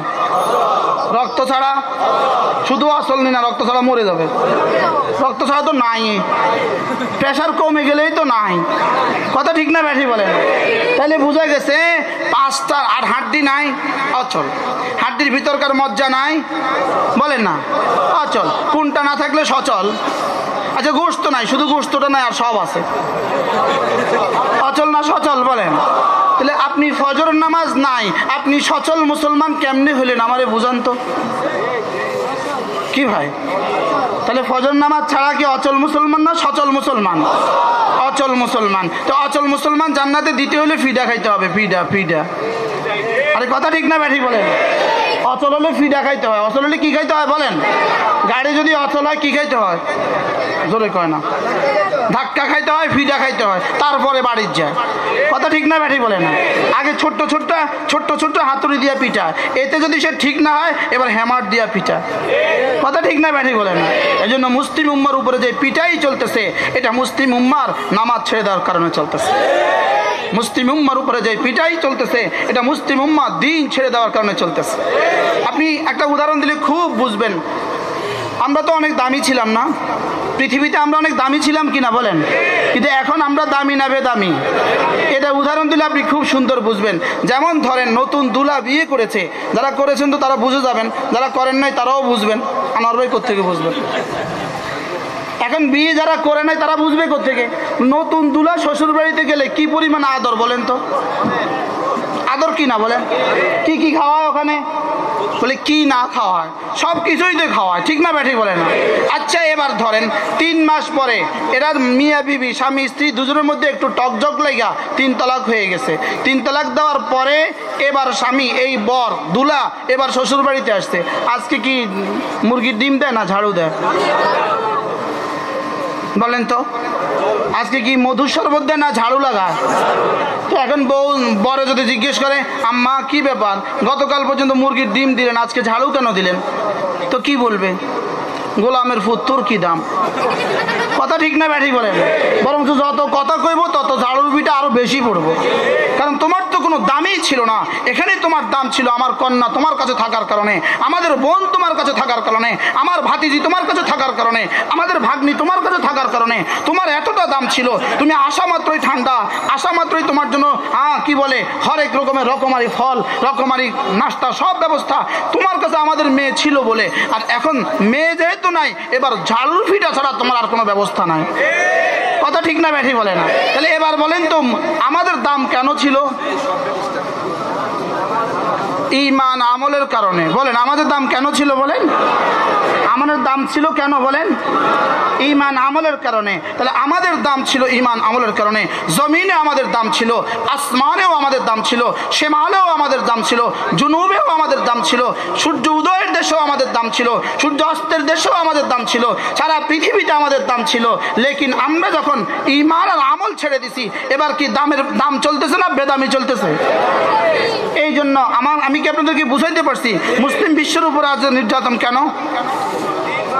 রক্ত ছাড়া? শুধু অচল নি না রক্ত ছাড়া মরে যাবে। রক্ত ছাড়া তো নাই। প্রেশার কমে গেলেই তো নাই। কথা ঠিক না ব্যাঠি বলেন? তাহলে বোঝা গেছে, পাঁচটা আর হাড্ডি নাই, অচল। হাড্ডির ভিতরকার মজ্জা নাই, বলেন না, অচল। কোনটা না থাকলে সচল? আচ্ছা গোস্ত নাই, শুধু গোস্তটা নাই, আর সব আছে। অচল না সচল, বলেন। তাহলে আপনি ফজর নামাজ নাই, আপনি সচল মুসলমান কেমনে হলেন, আমারে বুঝান তো। কি ভাই? তাহলে ফজর নামাজ ছাড়া কি অচল মুসলমান না সচল মুসলমান? অচল মুসলমান। তো অচল মুসলমান জান্নাতে দিতে হলে ফিডা খাইতে হবে ফিডা ফিডা আরে কথা ঠিক না ব্যাঠিক বলেন। অচল হলে ফিডা খাইতে হয় অচল হলে কি খাইতে হয় বলেন? গাড়ি যদি অচল হয়, কি খাইতে হয়? জোরে কয় না। ধাক্কা খাইতে হয় ফিডা খাইতে হয়, তারপরে বাড়ির যায়। কথা ঠিক না ব্যাঠি বলে না। আগে ছোট্ট ছোট্ট ছোট্ট ছোট্ট হাতুড়ি দিয়া পিঠা। এতে যদি সে ঠিক না হয়, এবার হ্যামার দিয়া পিঠা। কথা ঠিক না ব্যাঠি বলে না। এই জন্য মুসলিম উম্মার উপরে যে পিঠাই চলতেছে, এটা মুসলিম উম্মার নামাজ ছেড়ে দেওয়ার কারণে চলতেছে। মুসলিম উম্মার উপরে যে পিটাই চলতেছে, এটা মুসলিম উম্মা দিন ছেড়ে দেওয়ার কারণে চলতেছে। আপনি একটা উদাহরণ দিলে খুব বুঝবেন। আমরা তো অনেক দামি ছিলাম না। পৃথিবীতে আমরা অনেক দামি ছিলাম কিনা বলেন? কিন্তু এখন আমরা দামি না বেদামি। এটা উদাহরণ দিলে আপনি খুব সুন্দর বুঝবেন। যেমন ধরেন নতুন দুলা বিয়ে করেছে। যারা করেছেন তো তারা বুঝে যাবেন। যারা করেন নাই তারাও বুঝবেন। আনোয়ার ভাই কোথেকে বুঝবেন এখন বিয়ে যারা করে নাই তারা বুঝবে কোথেকে নতুন দুলা শ্বশুর বাড়িতে গেলে কি পরিমাণ আদর বলেন তো? আদর কি না বলেন? কি কি খাওয়ায় ওখানে? বলে, কি না খাওয়া হয় সব কিছুই তো খাওয়ায় ঠিক না ব্যাঠিক বলে না? আচ্ছা এবার ধরেন, তিন মাস পরে, এরা মিয়া বিবি, স্বামী, স্ত্রী দুজনের মধ্যে একটু টকজক লেগা তিন তালাক হয়ে গেছে। তিন তালাক দেওয়ার পরে, এবার স্বামী, এই বর, দুলা, এবার শ্বশুর বাড়িতে আসছে। আজকে কি মুরগির ডিম দেয় না ঝাড়ু দেয়? বলেন তো, আজকে কি মধুর শরবত দেয় না ঝাড়ু লাগা? তো এখন বউ বড় যদি জিজ্ঞেস করে, আম্মা, কি ব্যাপার? গতকাল পর্যন্ত মুরগির ডিম দিলেন, আজকে ঝাড়ু কেন দিলেন? তো কি বলবে? গোলামের ফুত্তুর কি দাম? কথা ঠিক না ব্যাঠি বলেন। বরং যত কথা কইব, তত ঝাড়ুর বিটা আরও বেশি পড়ব। কারণ তোমার তো কোনো দামই ছিল না। এখানে তোমার দাম ছিল আমার কন্যা তোমার কাছে থাকার কারণে, আমাদের বোন তোমার কাছে থাকার কারণে, আমার ভাতিজি তোমার কাছে থাকার কারণে, আমাদের ভাগ্নি তোমার কাছে থাকার কারণে, তোমার এতটা দাম ছিল। তুমি আসা মাত্রই ঠান্ডা আসা মাত্রই তোমার জন্য হ্যাঁ কি বলে, হরেক রকমের রকমারি ফল, রকমারি নাস্তা, সব ব্যবস্থা তোমার কাছে আমাদের মেয়ে ছিল বলে। আর এখন মেয়ে যেহেতু নাই। এবার ঝাড়ু ফিটা ছাড়া তোমার আর কোনো ব্যবস্থা নাই। কথা ঠিক না, ব্যাঠি বলে না। তাহলে এবার বলেন তো, আমাদের দাম কেন ছিল? ইমান আমলের কারণে বলেন আমাদের দাম কেন ছিল বলেন আমাদের দাম ছিল কেন বলেন ইমান আমলের কারণে তাহলে আমাদের দাম ছিল ইমান আমলের কারণে জমিনে আমাদের দাম ছিল আসমানেও আমাদের দাম ছিল সেমালেও আমাদের দাম ছিল জুনুবেও আমাদের দাম ছিল সূর্য উদয়ের দেশেও আমাদের দাম ছিল সূর্য অস্তের দেশেও আমাদের দাম ছিল সারা পৃথিবীতে আমাদের দাম ছিল লেকিন আমরা যখন ইমান আর আমল ছেড়ে দিছি এবার কি দামের দাম চলতেছে না বেদামি চলতেছে এই জন্য আমার আমি আপনাদেরকে বুঝাইতে পারছি। মুসলিম বিশ্বের উপর আজ নির্যাতন কেন?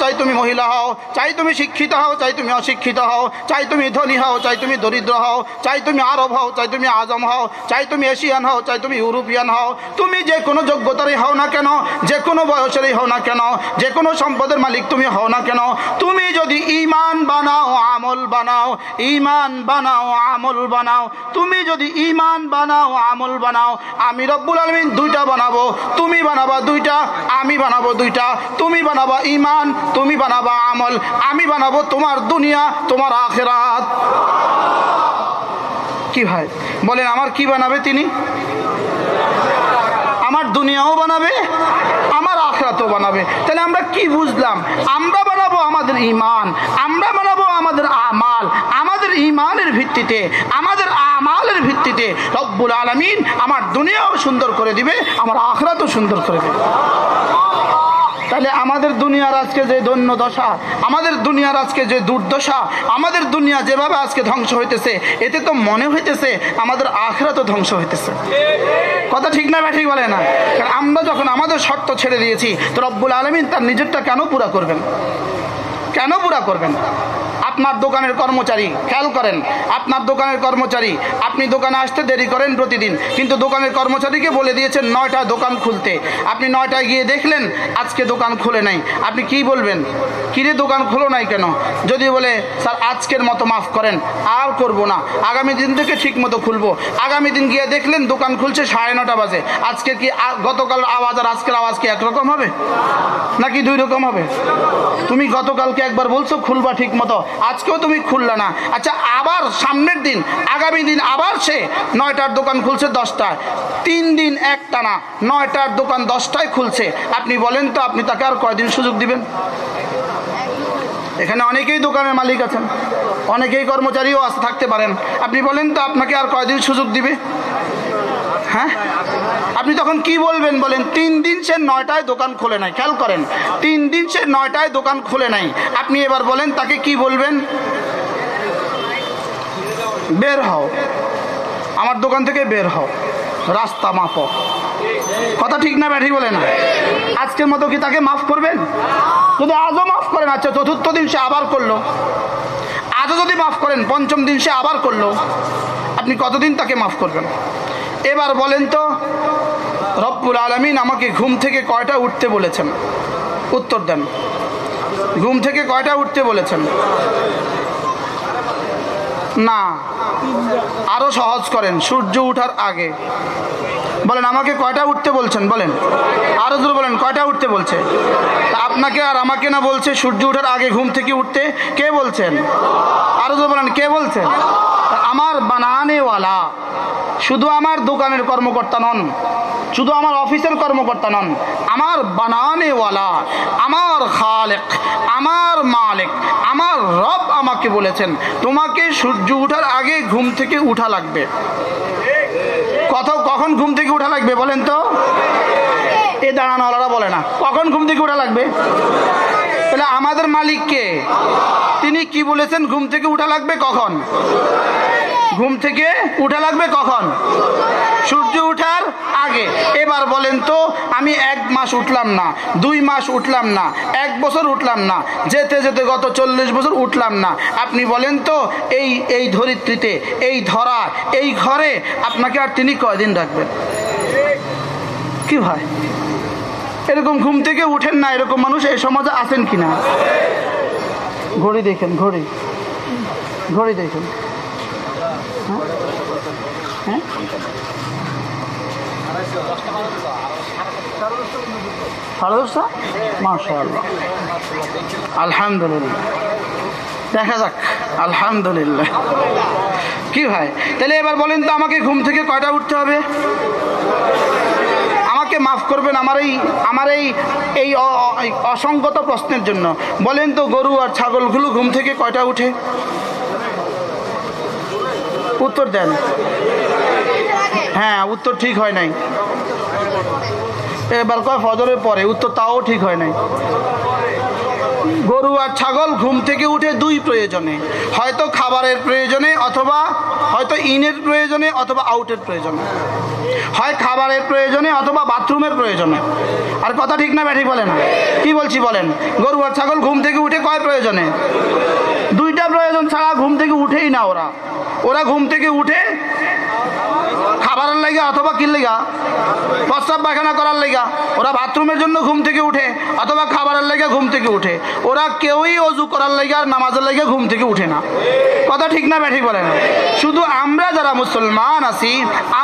চাই তুমি মহিলা হও, চাই তুমি শিক্ষিত হও, চাই তুমি অশিক্ষিত হও, চাই তুমি ধনী হও, চাই তুমি দরিদ্র হও, চাই তুমি আরব হও, চাই তুমি আজম হও, চাই তুমি এশিয়ান হও, চাই তুমি ইউরোপিয়ান হও। তুমি যে কোনো যোগ্যতারই হও না কেন, যে কোনো বয়সেরই হও না কেন, যে কোনো সম্পদের মালিক তুমি হও না কেন, তুমি যদি ইমান বানাও, আমল বানাও ইমান বানাও, আমল বানাও, তুমি যদি ইমান বানাও, আমল বানাও, আমি রব্বুল আলমিন দুইটা বানাবো, তুমি বানাবা দুইটা, আমি বানাবো দুইটা, তুমি বানাবা ইমান তুমি বানাবা আমল, আমি বানাবো তোমার দুনিয়া, তোমার আখেরাত। কি ভাই বলেন, আমার কি বানাবে তিনি? আমার দুনিয়াও বানাবে, আমার আখরাতও বানাবে। তাহলে আমরা কি বুঝলাম? আমরা বানাবো আমাদের ইমান আমরা বানাবো আমাদের আমাল। আমাদের ইমানের ভিত্তিতে, আমাদের আমালের ভিত্তিতে রব্বুল আলমিন আমার দুনিয়াও সুন্দর করে দিবে, আমার আখরাতও সুন্দর করে দেবে। তাহলে আমাদের দুনিয়ার আজকে যে দৈন্য দশা, আমাদের দুনিয়ার আজকে যে দুর্দশা, আমাদের দুনিয়া যেভাবে আজকে ধ্বংস হইতেছে, এতে তো মনে হইতেছে আমাদের আখরা তো ধ্বংস হইতেছে। কথা ঠিক না ঠিক বলে না? কারণ আমরা যখন আমাদের শর্ত ছেড়ে দিয়েছি, তো রব্বুল আলমিন তার নিজেরটা কেন পুরা করবেন? কেন পুরা করবেন? আপনার দোকানের কর্মচারী, খেয়াল করেন, আপনার দোকানের কর্মচারী, আপনি দোকানে আসতে দেরি করেন প্রতিদিন, কিন্তু দোকানের কর্মচারীকে বলে দিয়েছেন নয়টায় দোকান খুলতে। আপনি নয়টায় গিয়ে দেখলেন, আজকে দোকান খুলে নাই। আপনি কি বলবেন? কিরে দোকান খুলো নাই কেন? যদি বলে, স্যার, আজকের মতো মাফ করেন, আর করব না। আগামী দিন থেকে ঠিক মতো খুলবো। আগামী দিন গিয়ে দেখলেন, দোকান খুলছে সাড়ে নটা বাজে। আজকে কি গতকাল আওয়াজ আর আজকের আওয়াজ কি একরকম হবে? নাকি দুই রকম হবে? তুমি গতকালকে একবার বলছো, খুলবা ঠিক মতো আজকেও তুমি খুললে না। আচ্ছা আবার সামনের দিন, আগামী দিন আবার সে নয়টার দোকান খুলছে, দশটায়। তিন দিন একটা না নয়টার দোকান দশটায় খুলছে। আপনি বলেন তো, আপনি তাকে আর কয়দিন সুযোগ দিবেন? এখানে অনেকেই দোকানের মালিক আছেন, অনেকেই কর্মচারীও থাকতে পারেন। আপনি বলেন তো, আপনাকে আর কয়দিন সুযোগ দিবে? হ্যাঁ? আপনি তখন কি বলবেন বলেন? তিন দিন সে নয়টায় দোকান খোলে নাই। খেয়াল করেন, তিন দিন সে নয়টায় দোকান খোলে নাই। আপনি এবার বলেন, তাকে কি বলবেন? বের হও। আমার দোকান থেকে বের হও। রাস্তা মাপো। কথা ঠিক না ব্যাঠি বলে না? আজকের মতো কি তাকে মাফ করবেন? যদি আজও মাফ করেন আচ্ছা চতুর্থ দিন সে আবার করল। আজও যদি মাফ করেন, পঞ্চম দিন সে আবার করল। আপনি কতদিন তাকে মাফ করবেন? এবার বলেন তো, রব্বুল আলমিন আমাকে ঘুম থেকে কয়টা উঠতে বলেছেন? উত্তর দেন। ঘুম থেকে কয়টা উঠতে বলেছেন? না, আরও সহজ করেন, সূর্য উঠার আগে। বলেন, আমাকে কয়টা উঠতে বলছেন? বলেন, আরও জোর বলেন, কয়টা উঠতে বলছে? আপনাকে আর আমাকে না বলছে সূর্য উঠার আগে ঘুম থেকে উঠতে, কে বলছেন? আরও জোর বলেন, কে বলছেন? আমার বানানেওয়ালা শুধু আমার দোকানের কর্মকর্তা নন, শুধু আমার অফিসের কর্মকর্তা নন, আমার বানানেওয়ালা, আমার খালেক, আমার মালিক, আমার রব আমাকে বলেছেন, তোমাকে সূর্য উঠার আগে ঘুম থেকে উঠা লাগবে। কত, কখন ঘুম থেকে উঠা লাগবে বলেন তো? এ দাঁড়ানোওয়ালারা বলে না, কখন ঘুম থেকে উঠা লাগবে? তাহলে আমাদের মালিককে, তিনি কি বলেছেন, ঘুম থেকে উঠা লাগবে কখন? ঘুম থেকে উঠা লাগবে কখন? সূর্য উঠার আগে। এবার বলেন তো, আমি এক মাস উঠলাম না, দুই মাস উঠলাম না, এক বছর উঠলাম না, যেতে যেতে গত চল্লিশ বছর উঠলাম না। আপনি বলেন তো, এই এই ধরিত্রীতে, এই ধরা, এই ঘরে আপনাকে আর তিনি কয়দিন রাখবেন? কি ভাই? এরকম ঘুম থেকে উঠেন না, এরকম মানুষ এই সমাজে আছেন কিনা? ঘড়ি দেখেন, ঘড়ি। ঘড়ি দেখেন। হ্যাঁ? দেখা যাক। আলহামদুলিল্লাহ। কি ভাই? তাহলে এবার বলেন তো আমাকে ঘুম থেকে কয়টা উঠতে হবে? আমাকে মাফ করবেন আমার এই আমার এই এই প্রশ্নের জন্য। বলেন তো গরু আর ছাগলগুলো ঘুম থেকে কয়টা উঠে? উত্তর দেন। হ্যাঁ উত্তর ঠিক হয় নাই। এবার কয় ফজরের পরে? উত্তর তাও ঠিক হয় নাই। গরু আর ছাগল ঘুম থেকে উঠে দুই প্রয়োজনে। হয়তো খাবারের প্রয়োজনে অথবা হয়তো ইনের প্রয়োজনে অথবা আউটের প্রয়োজনে। হয় খাবারের প্রয়োজনে অথবা বাথরুমের প্রয়োজনে। আর কথা ঠিক না ব্যাঠিক বলে না কি বলছি বলেন? গরু আর ছাগল ঘুম থেকে উঠে কয় প্রয়োজনে? প্রয়োজন ছাড়া ঘুম থেকে উঠেই না ওরা। ওরা ঘুম থেকে উঠে খাবারের লেগা অথবা কি লেগা? প্রস্তাব পায়খানা করার লেগা। ওরা বাথরুমের জন্য ঘুম থেকে উঠে অথবা খাবারের লেগে ঘুম থেকে উঠে। ওরা কেউই অজু করার লেগে আর নামাজের লেগে ঘুম থেকে উঠে না। কথা ঠিক না ব্যাঠিক বলে না শুধু আমরা যারা মুসলমান আছি,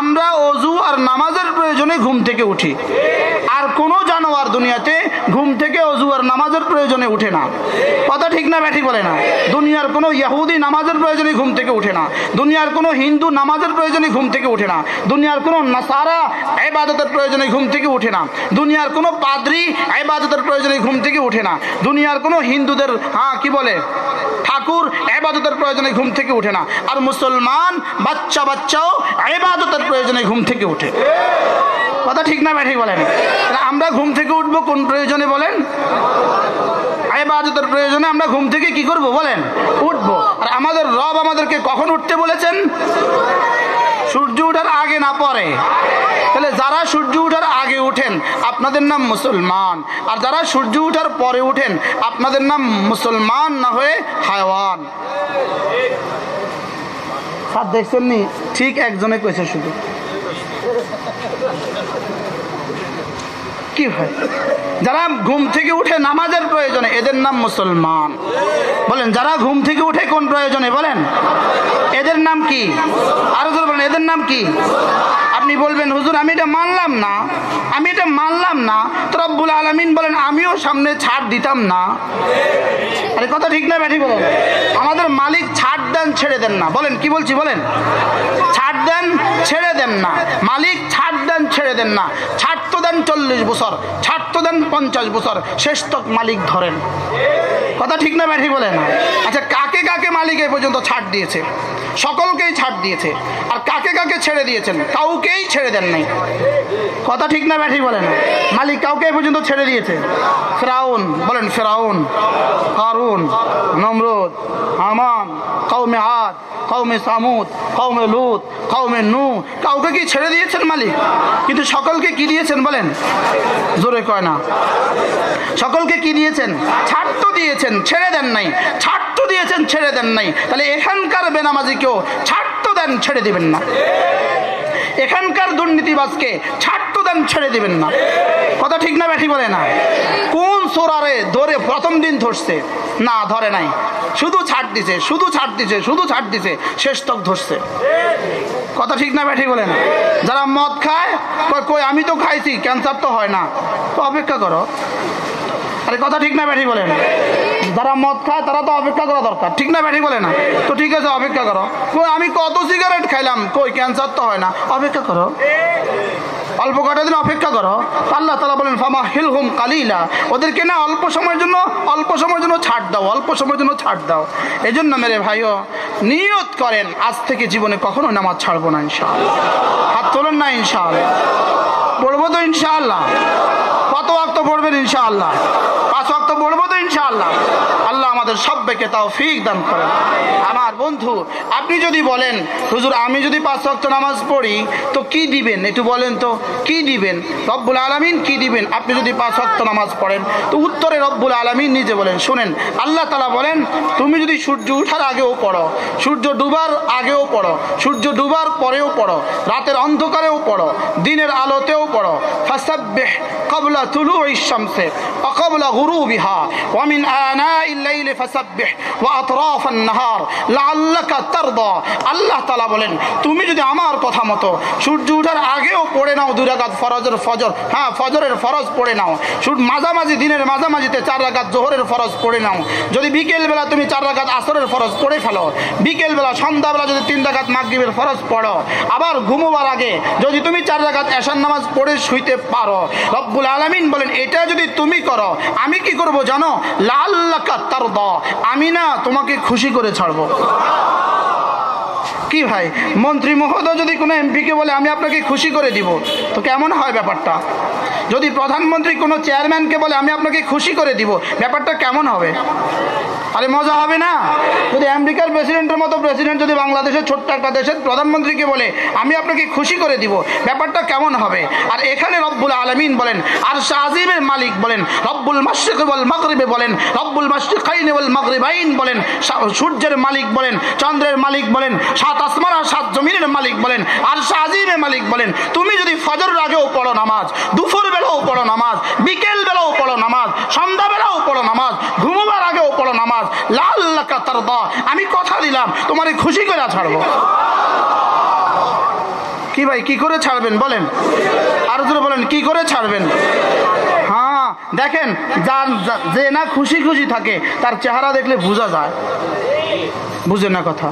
আমরা অজু আর নামাজের প্রয়োজনে ঘুম থেকে উঠি। আর কোনো জানোয়ার দুনিয়াতে ঘুম থেকে অজু আর নামাজের প্রয়োজনে উঠে না। কথা ঠিক না ব্যাঠিক বলে না। দুনিয়ার কোনো ইয়াহুদি নামাজের প্রয়োজনে ঘুম থেকে উঠে না। দুনিয়ার কোনো হিন্দু নামাজের প্রয়োজনে ঘুম থেকে উঠে না। দুনিয়ার কোনো নাসারা এবাদতের প্রয়োজনে ঘুম থেকে উঠে না। দুনিয়ার কোনো পাদ্রি এবাদতের প্রয়োজনে ঘুম থেকে উঠে না। দুনিয়ার কোনো হিন্দুদের হ্যাঁ কি বলে? ঠাকুর এবাদতের প্রয়োজনে ঘুম থেকে উঠে না। আর মুসলমান বাচ্চা বাচ্চাও এবাদতের প্রয়োজনে ঘুম থেকে উঠে। কথা ঠিক না, ব্যাঠিক বলেন। আমরা ঘুম থেকে উঠবো কোন প্রয়োজনে বলেন? ইবাদতের প্রয়োজনে আমরা ঘুম থেকে কি করব বলেন? উঠবো। আর আমাদের রব আমাদেরকে কখন উঠতে বলেছেন? সূর্য উঠার আগে না পরে? তাহলে যারা সূর্য উঠার আগে উঠেন, আপনাদের নাম মুসলমান। আর যারা সূর্য উঠার পরে উঠেন, আপনাদের নাম মুসলমান না হয়ে হায়ওয়ান। স্যার দেখছেন নি ঠিক একজনে কইছে শুধু। কি হয়? যারা ঘুম থেকে উঠে নামাজের প্রয়োজনে, এদের নাম মুসলমান। বলেন, যারা ঘুম থেকে উঠে কোন প্রয়োজনে, বলেন। এদের নাম কি? আরও বলেন, এদের নাম কি? আপনি বলবেন, হুজুর, আমি এটা মানলাম না। আমি এটা মানলাম না। তো রব্বুল আলমিন বলেন, আমিও সামনে ছাড় দিতাম না। আরে, কথা ঠিক না, ব্যাঠি বলেন। আমাদের মালিক ছাড় দেন, ছেড়ে দেন না। বলেন, কি বলছি, বলেন? ছাড় দেন, ছেড়ে দেন না। মালিক ছাড় দেন, ছেড়ে দেন না। ছাড় তো দেন চল্লিশ বছর, ছাড় তো দেন পঞ্চাশ বছর, শেষ তক মালিক ধরেন। কথা ঠিক না, ব্যাঠি বলেন? আচ্ছা কাকে কাকে মালিক এ পর্যন্ত ছাড় দিয়েছে? সকলকেই ছাড় দিয়েছে। আর কাকে কাকে ছেড়ে দিয়েছেন? কাউকেই ছেড়ে দেন নাই। কথা ঠিক না ব্যাঠি বলেন। মালিক কাউকে পর্যন্ত ছেড়ে দিয়েছে। ফেরাউন, বলেন ফেরাউন কারুন নমরুদ, হামান কৌমে আদ কৌমে সামুদ কৌমে লুত কৌমে নু কাউকে কি ছেড়ে দিয়েছেন মালিক? কিন্তু সকলকে কি দিয়েছেন বলেন? জোরে কয় না। সকলকে কি দিয়েছেন? তো দিয়েছেন, ছেড়ে দেন নাই। তো দিয়েছেন, ছেড়ে দেন নাই। তাহলে এখানকার বেনামাজিকেও ছাড় তো দেন, ছেড়ে দিবেন না। এখানকার দুর্নীতিবাজকে তো দেন, ছেড়ে দিবেন না। কথা ঠিক না, ব্যাঠি বলে না। কোন সোরারে ধরে প্রথম দিন ধরছে? না, ধরে নাই। শুধু ছাড় দিছে, শুধু ছাড় দিছে, শুধু ছাড় দিছে, শেষ তক ধরছে। কথা ঠিক না, ব্যাঠি বলে না। যারা মদ খায় কই আমি তো খাইছি, ক্যান্সার তো হয় না। তো অপেক্ষা করো। আরে, কথা ঠিক না, ব্যাঠি বলে না। যারা মদ খায়, তারা তো অপেক্ষা করা দরকার। ঠিক না ব্যাঠি বলে না? তো ঠিক আছে, অপেক্ষা করো। আমি কত সিগারেট খাইলাম? কই ক্যান্সার তো হয় না। অপেক্ষা করো। অল্প কটা দিন অপেক্ষা করো। আল্লাহ তালা বলেন, ফামা হিল হুম কালিলা। ওদেরকে না, অল্প সময়ের জন্য, অল্প সময়ের জন্য ছাড় দাও, অল্প সময়ের জন্য ছাড় দাও। এই জন্য মেরে ভাইও, নিয়ত করেন, আজ থেকে জীবনে কখনো নামাজ ছাড়বো না, ইনশাআল্লাহ। হাত তোলেন না, ইনশাআল্লাহ। পড়ব তো, ইনশাআল্লাহ। কত অক্ত পড়বেন, ইনশাআল্লাহ? পাঁচ অক্ত পড়ব তো, ইনশাআল্লাহ। আল্লাহ আমাদের সবাইকে তাও ফিক দান করেন। আমার বন্ধু, আপনি যদি বলেন, হুজুর, আমি যদি পাঁচ অক্ট নামাজ পড়ি, তো কি দিবেন? একটু বলেন তো, কি দিবেন? রব্বুল আলমিন কি দিবেন? আপনি যদি পাঁচ অক্ট নামাজ পড়েন, তো উত্তরে রব্বুল আলমিন নিজে বলেন, শুনেন, আল্লাহ তালা বলেন, তুমি যদি সূর্য উঠার আগেও পড়ো, সূর্য ডুবার আগেও পড়ো, সূর্য ডুবার পরেও পড়ো, রাতের অন্ধকারেও পড়ো, দিনের আলোতেও পড়ো, ফাসাব্বেহ কবলা তুলু ইসামসে অকবলা গুরু বিহা ওয়ামিন আনা ইল্লাইলে الليل فسبح وأطراف النهار لعلك ترضى আল্লাহ তালা বলেন তুমি যদি আমার কথা মতো সূর্য উঠার আগেও পড়ে নাও দুই রাকাত ফরজের ফজর হ্যাঁ ফজরের ফরজ পড়ে নাও সূর্য মাঝামাঝি দিনের মাঝামাঝিতে চার রাকাত জোহরের ফরজ পড়ে নাও যদি বিকেল বেলা তুমি চার রাকাত আসরের ফরজ পড়ে ফেলো বিকেল বেলা সন্ধ্যাবেলা যদি তিন রাকাত মাগরিবের ফরজ পড়ো আবার ঘুমোবার আগে যদি তুমি চার রাকাত এশার নামাজ পড়ে শুইতে পারো রব্বুল আলামিন বলেন এটা যদি তুমি করো আমি কি করব জানো লাল তার আমি না তোমাকে খুশি করে ছাড়বো। কি ভাই? মন্ত্রী মহোদয় যদি কোনো এমপিকে বলে, আমি আপনাকে খুশি করে দিব, তো কেমন হয় ব্যাপারটা? যদি প্রধানমন্ত্রী কোনো চেয়ারম্যানকে বলে, আমি আপনাকে খুশি করে দিব ব্যাপারটা কেমন হবে? আরে মজা হবে না? যদি আমেরিকার প্রেসিডেন্টের মতো প্রেসিডেন্ট যদি বাংলাদেশের ছোট্ট একটা দেশের প্রধানমন্ত্রীকে বলে, আমি আপনাকে খুশি করে দিব ব্যাপারটা কেমন হবে? আর এখানে রব্বুল আলমিন বলেন, আর শাহিমের মালিক বলেন, রব্বুল মাসিক বল মগরিবে বলেন, রব্বুল মাসিকাইন বল মগরিবাইন বলেন সূর্যের মালিক বলেন, চন্দ্রের মালিক বলেন, সাত আসমান আর সাত জমিনের মালিক বলেন, আর শাহিমের মালিক বলেন, তুমি যদি ফজরের আগেও পড়ো নামাজ দুপুর বেলাও পড়ো নামাজ বিকেল বেলাও পড়ো নামাজ সন্ধ্যা বেলাও পড়ো নামাজ, ঘুমোবার আগেও পড়ো নামাজ। লাল কাতার দা আমি কথা দিলাম, তোমার খুশি করে ছাড়বো। কি ভাই, কি করে ছাড়বেন বলেন? আরও জোরে বলেন, কি করে ছাড়বেন? হ্যাঁ দেখেন, যার যে না খুশি খুশি থাকে, তার চেহারা দেখলে বোঝা যায়। বুঝে না কথা।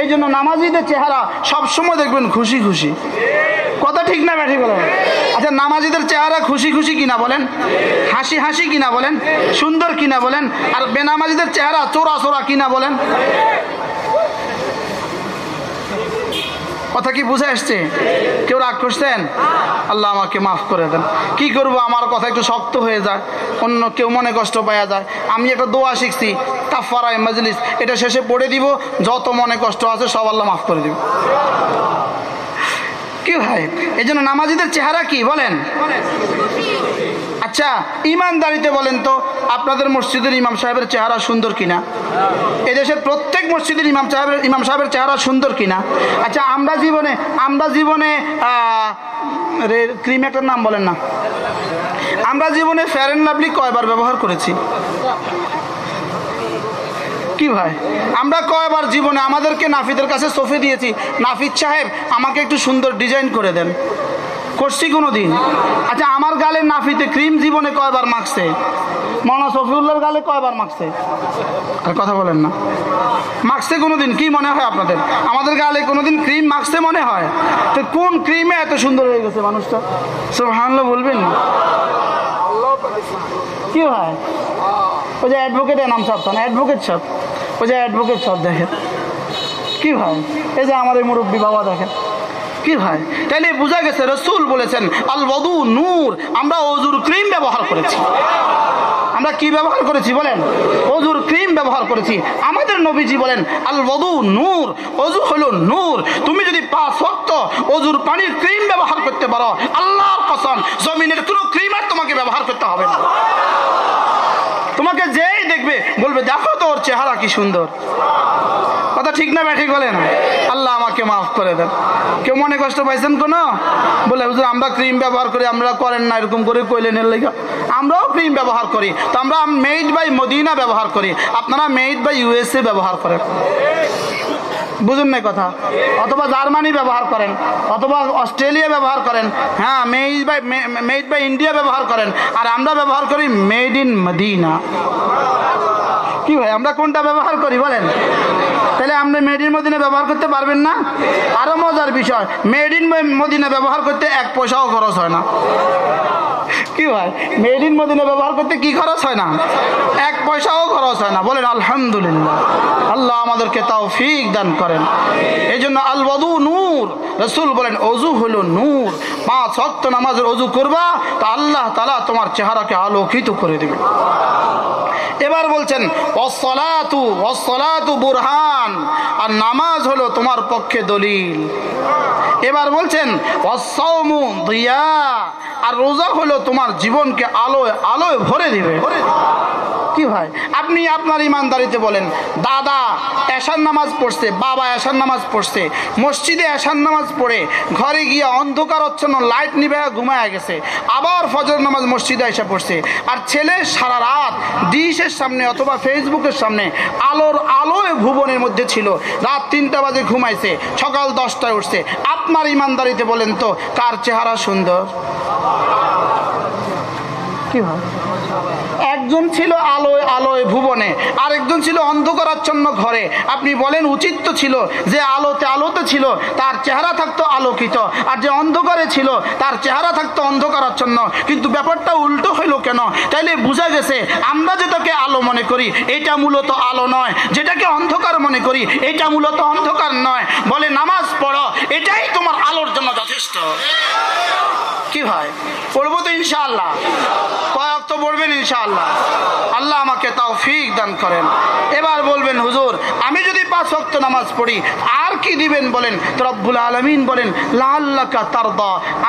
এই জন্য নামাজিদের চেহারা সবসময় দেখবেন খুশি খুশি। কথা ঠিক না, ব্যাঠি বলেন? আচ্ছা নামাজিদের চেহারা খুশি খুশি কিনা বলেন? হাসি হাসি কিনা বলেন? সুন্দর কিনা বলেন? আর বেনামাজিদের চেহারা চোরা চোরা কিনা বলেন? কথা কি বুঝে আসছে? কেউ রাগ করছেন? আল্লাহ আমাকে মাফ করে দেন। কি করব? আমার কথা একটু শক্ত হয়ে যায়। অন্য কেউ মনে কষ্ট পাওয়া যায়। আমি একটা দোয়া শিখছি কাফারায় মজলিস। এটা শেষে পড়ে দিব, যত মনে কষ্ট আছে সব আল্লাহ মাফ করে দিব। কি ভাই? এই জন্য নামাজিদের চেহারা কি? বলেন। আচ্ছা ইমানদারিতে বলেন তো, আপনাদের মসজিদের ইমাম সাহেবের চেহারা সুন্দর কিনা? এদেশের প্রত্যেক মসজিদের ইমাম সাহেবের ইমাম সাহেবের চেহারা সুন্দর কিনা? আচ্ছা আমরা জীবনে আমরা জীবনে ক্রিম একটার নাম বলেন না। আমরা জীবনে ফেয়ার অ্যান্ড লাভলি কয়বার ব্যবহার করেছি? কি ভাই? আমরা কয়বার জীবনে আমাদেরকে নাফিদের কাছে সফে দিয়েছি? নাফিদ সাহেব, আমাকে একটু সুন্দর ডিজাইন করে দেন। করছি কোনো দিন আচ্ছা আমার গালে নাফিতে ক্রিম জীবনে কয়বার মাখছে? মনা সফিউল্লার গালে কয়বার মাখছে? আর কথা বলেন না। মাখছে কোনো দিন কি মনে হয় আপনাদের? আমাদের গালে কোনোদিন ক্রিম মাখছে মনে হয়? তো কোন ক্রিমে এত সুন্দর হয়ে গেছে মানুষটা? সব হানলো বলবেন? না কি হয়? ওই যে অ্যাডভোকেটের নাম সাহেব না অ্যাডভোকেট সাহেব ওই যে অ্যাডভোকেট সাহেব দেখেন। কি ভাই এই যে আমার এই মুরব্বী বাবা দেখেন। কি ভাই? তাইলে বোঝা গেছে রসুল বলেছেন আল বদু নূর। আমরা অজুর ক্রিম ব্যবহার করেছি। আমরা কি ব্যবহার করেছি বলেন? অজুর ক্রিম ব্যবহার করেছি। আমাদের নবীজি বলেন আল বদু নূর। অজু হলো নূর। তুমি যদি পাঁচ ওয়াক্ত অজুর পানির ক্রিম ব্যবহার করতে পারো, আল্লাহর কসম, জমিনের কোনো ক্রিম আর তোমাকে ব্যবহার করতে হবে না। তোমাকে যেই দেখবে, বলবে, দেখো তোর চেহারা কি সুন্দর। কথা ঠিক না, ব্যাঠিক বলেন আমাকে মাফ করে দেন। কেউ মনে কষ্ট পাইছেন কোনো? বলে, হুজুর, আমরা ক্রিম ব্যবহার করি, আমরা করেন না, এরকম করে কইলেন এর আমরাও ক্রিম ব্যবহার করি। তো আমরা মেড বাই মদিনা ব্যবহার করি। আপনারা মেড বাই ইউএসএ ব্যবহার করেন। বুঝুন না কথা। অথবা জার্মানি ব্যবহার করেন। অথবা অস্ট্রেলিয়া ব্যবহার করেন। হ্যাঁ made by made by India ব্যবহার করেন। আর আমরা ব্যবহার করি মেড ইন মদিনা কি ভাই, আমরা কোনটা ব্যবহার করি বলেন? তাহলে আপনি মেড ইন মদিনা ব্যবহার করতে পারবেন না। আরও মজার বিষয় মেড ইন মদিনা ব্যবহার করতে এক পয়সাও খরচ হয় না। কি ভাই? মেড ইন মদিনা ব্যবহার করতে কি খরচ হয় না? এক পয়সাও খরচ হয় না। বলেন, আলহামদুলিল্লাহ, আল্লাহ আমাদেরকে তাও ফিক দান করেন। এই জন্য আলবদু নূর, রসুল বলেন অজু হলো নূর। পাঁচ অক্ত নামাজের অজু করবা, তা আল্লাহ তালা তোমার চেহারাকে আলোকিত করে দেবে। এবার বলছেন অসলাতু অসলাতু বুরহান, আর নামাজ হলো তোমার পক্ষে দলিল। এবার বলছেন অসৌমু দিয়া, আর রোজা হলো তোমার জীবনকে আলোয় আলোয় ভরে দিবে। কি ভাই? আপনি আপনার ইমানদারিতে বলেন, দাদা, এশার নামাজ পড়ছে, বাবা এশার নামাজ পড়ছে, মসজিদে এশার নামাজ পড়ে, ঘরে গিয়ে অন্ধকারচ্ছন্ন লাইট নিবে ঘুমায় গেছে, আবার ফজর নামাজ মসজিদে এসে পড়ছে। আর ছেলে সারা রাত ডিশের সামনে অথবা ফেসবুকের সামনে আলোর আলোয় ভুবনের মধ্যে ছিল। রাত তিনটা বাজে ঘুমাইছে, সকাল দশটায় উঠছে। আপনার ইমানদারিতে বলেন তো, কার চেহারা সুন্দর? কি হয় একজন ছিল আলোয় আলোয় ভুবনে, আরেকজন ছিল অন্ধকারাচ্ছন্ন ঘরে। আপনি বলেন উচিত তো ছিল যে আলোতে আলোতে ছিল, তার চেহারা থাকতো আলোকিত, আর যে অন্ধকারে ছিল, তার চেহারা থাকতো অন্ধকারাচ্ছন্ন। কিন্তু ব্যাপারটা উল্টো হইল কেন? তাইলে বোঝা গেছে, আমরা যেটাকে আলো মনে করি, এটা মূলত আলো নয়। যেটাকে অন্ধকার মনে করি, এটা মূলত অন্ধকার নয়। বলে, নামাজ পড়ো, এটাই তোমার আলোর জন্য যথেষ্ট। কি ভাই? পড়ব তো ইনশাআল্লাহ। কয়েক তো পড়বেন ইনশাআল্লাহ। আল্লাহ আমাকে তাও ফিক দান করেন। এবার বলবেন, হুজুর, আমি যদি পাঁচ ওয়াক্ত নামাজ পড়ি, আর কি দিবেন বলেন? রব্বুল আলমিন বলেন লাল্লাকা তার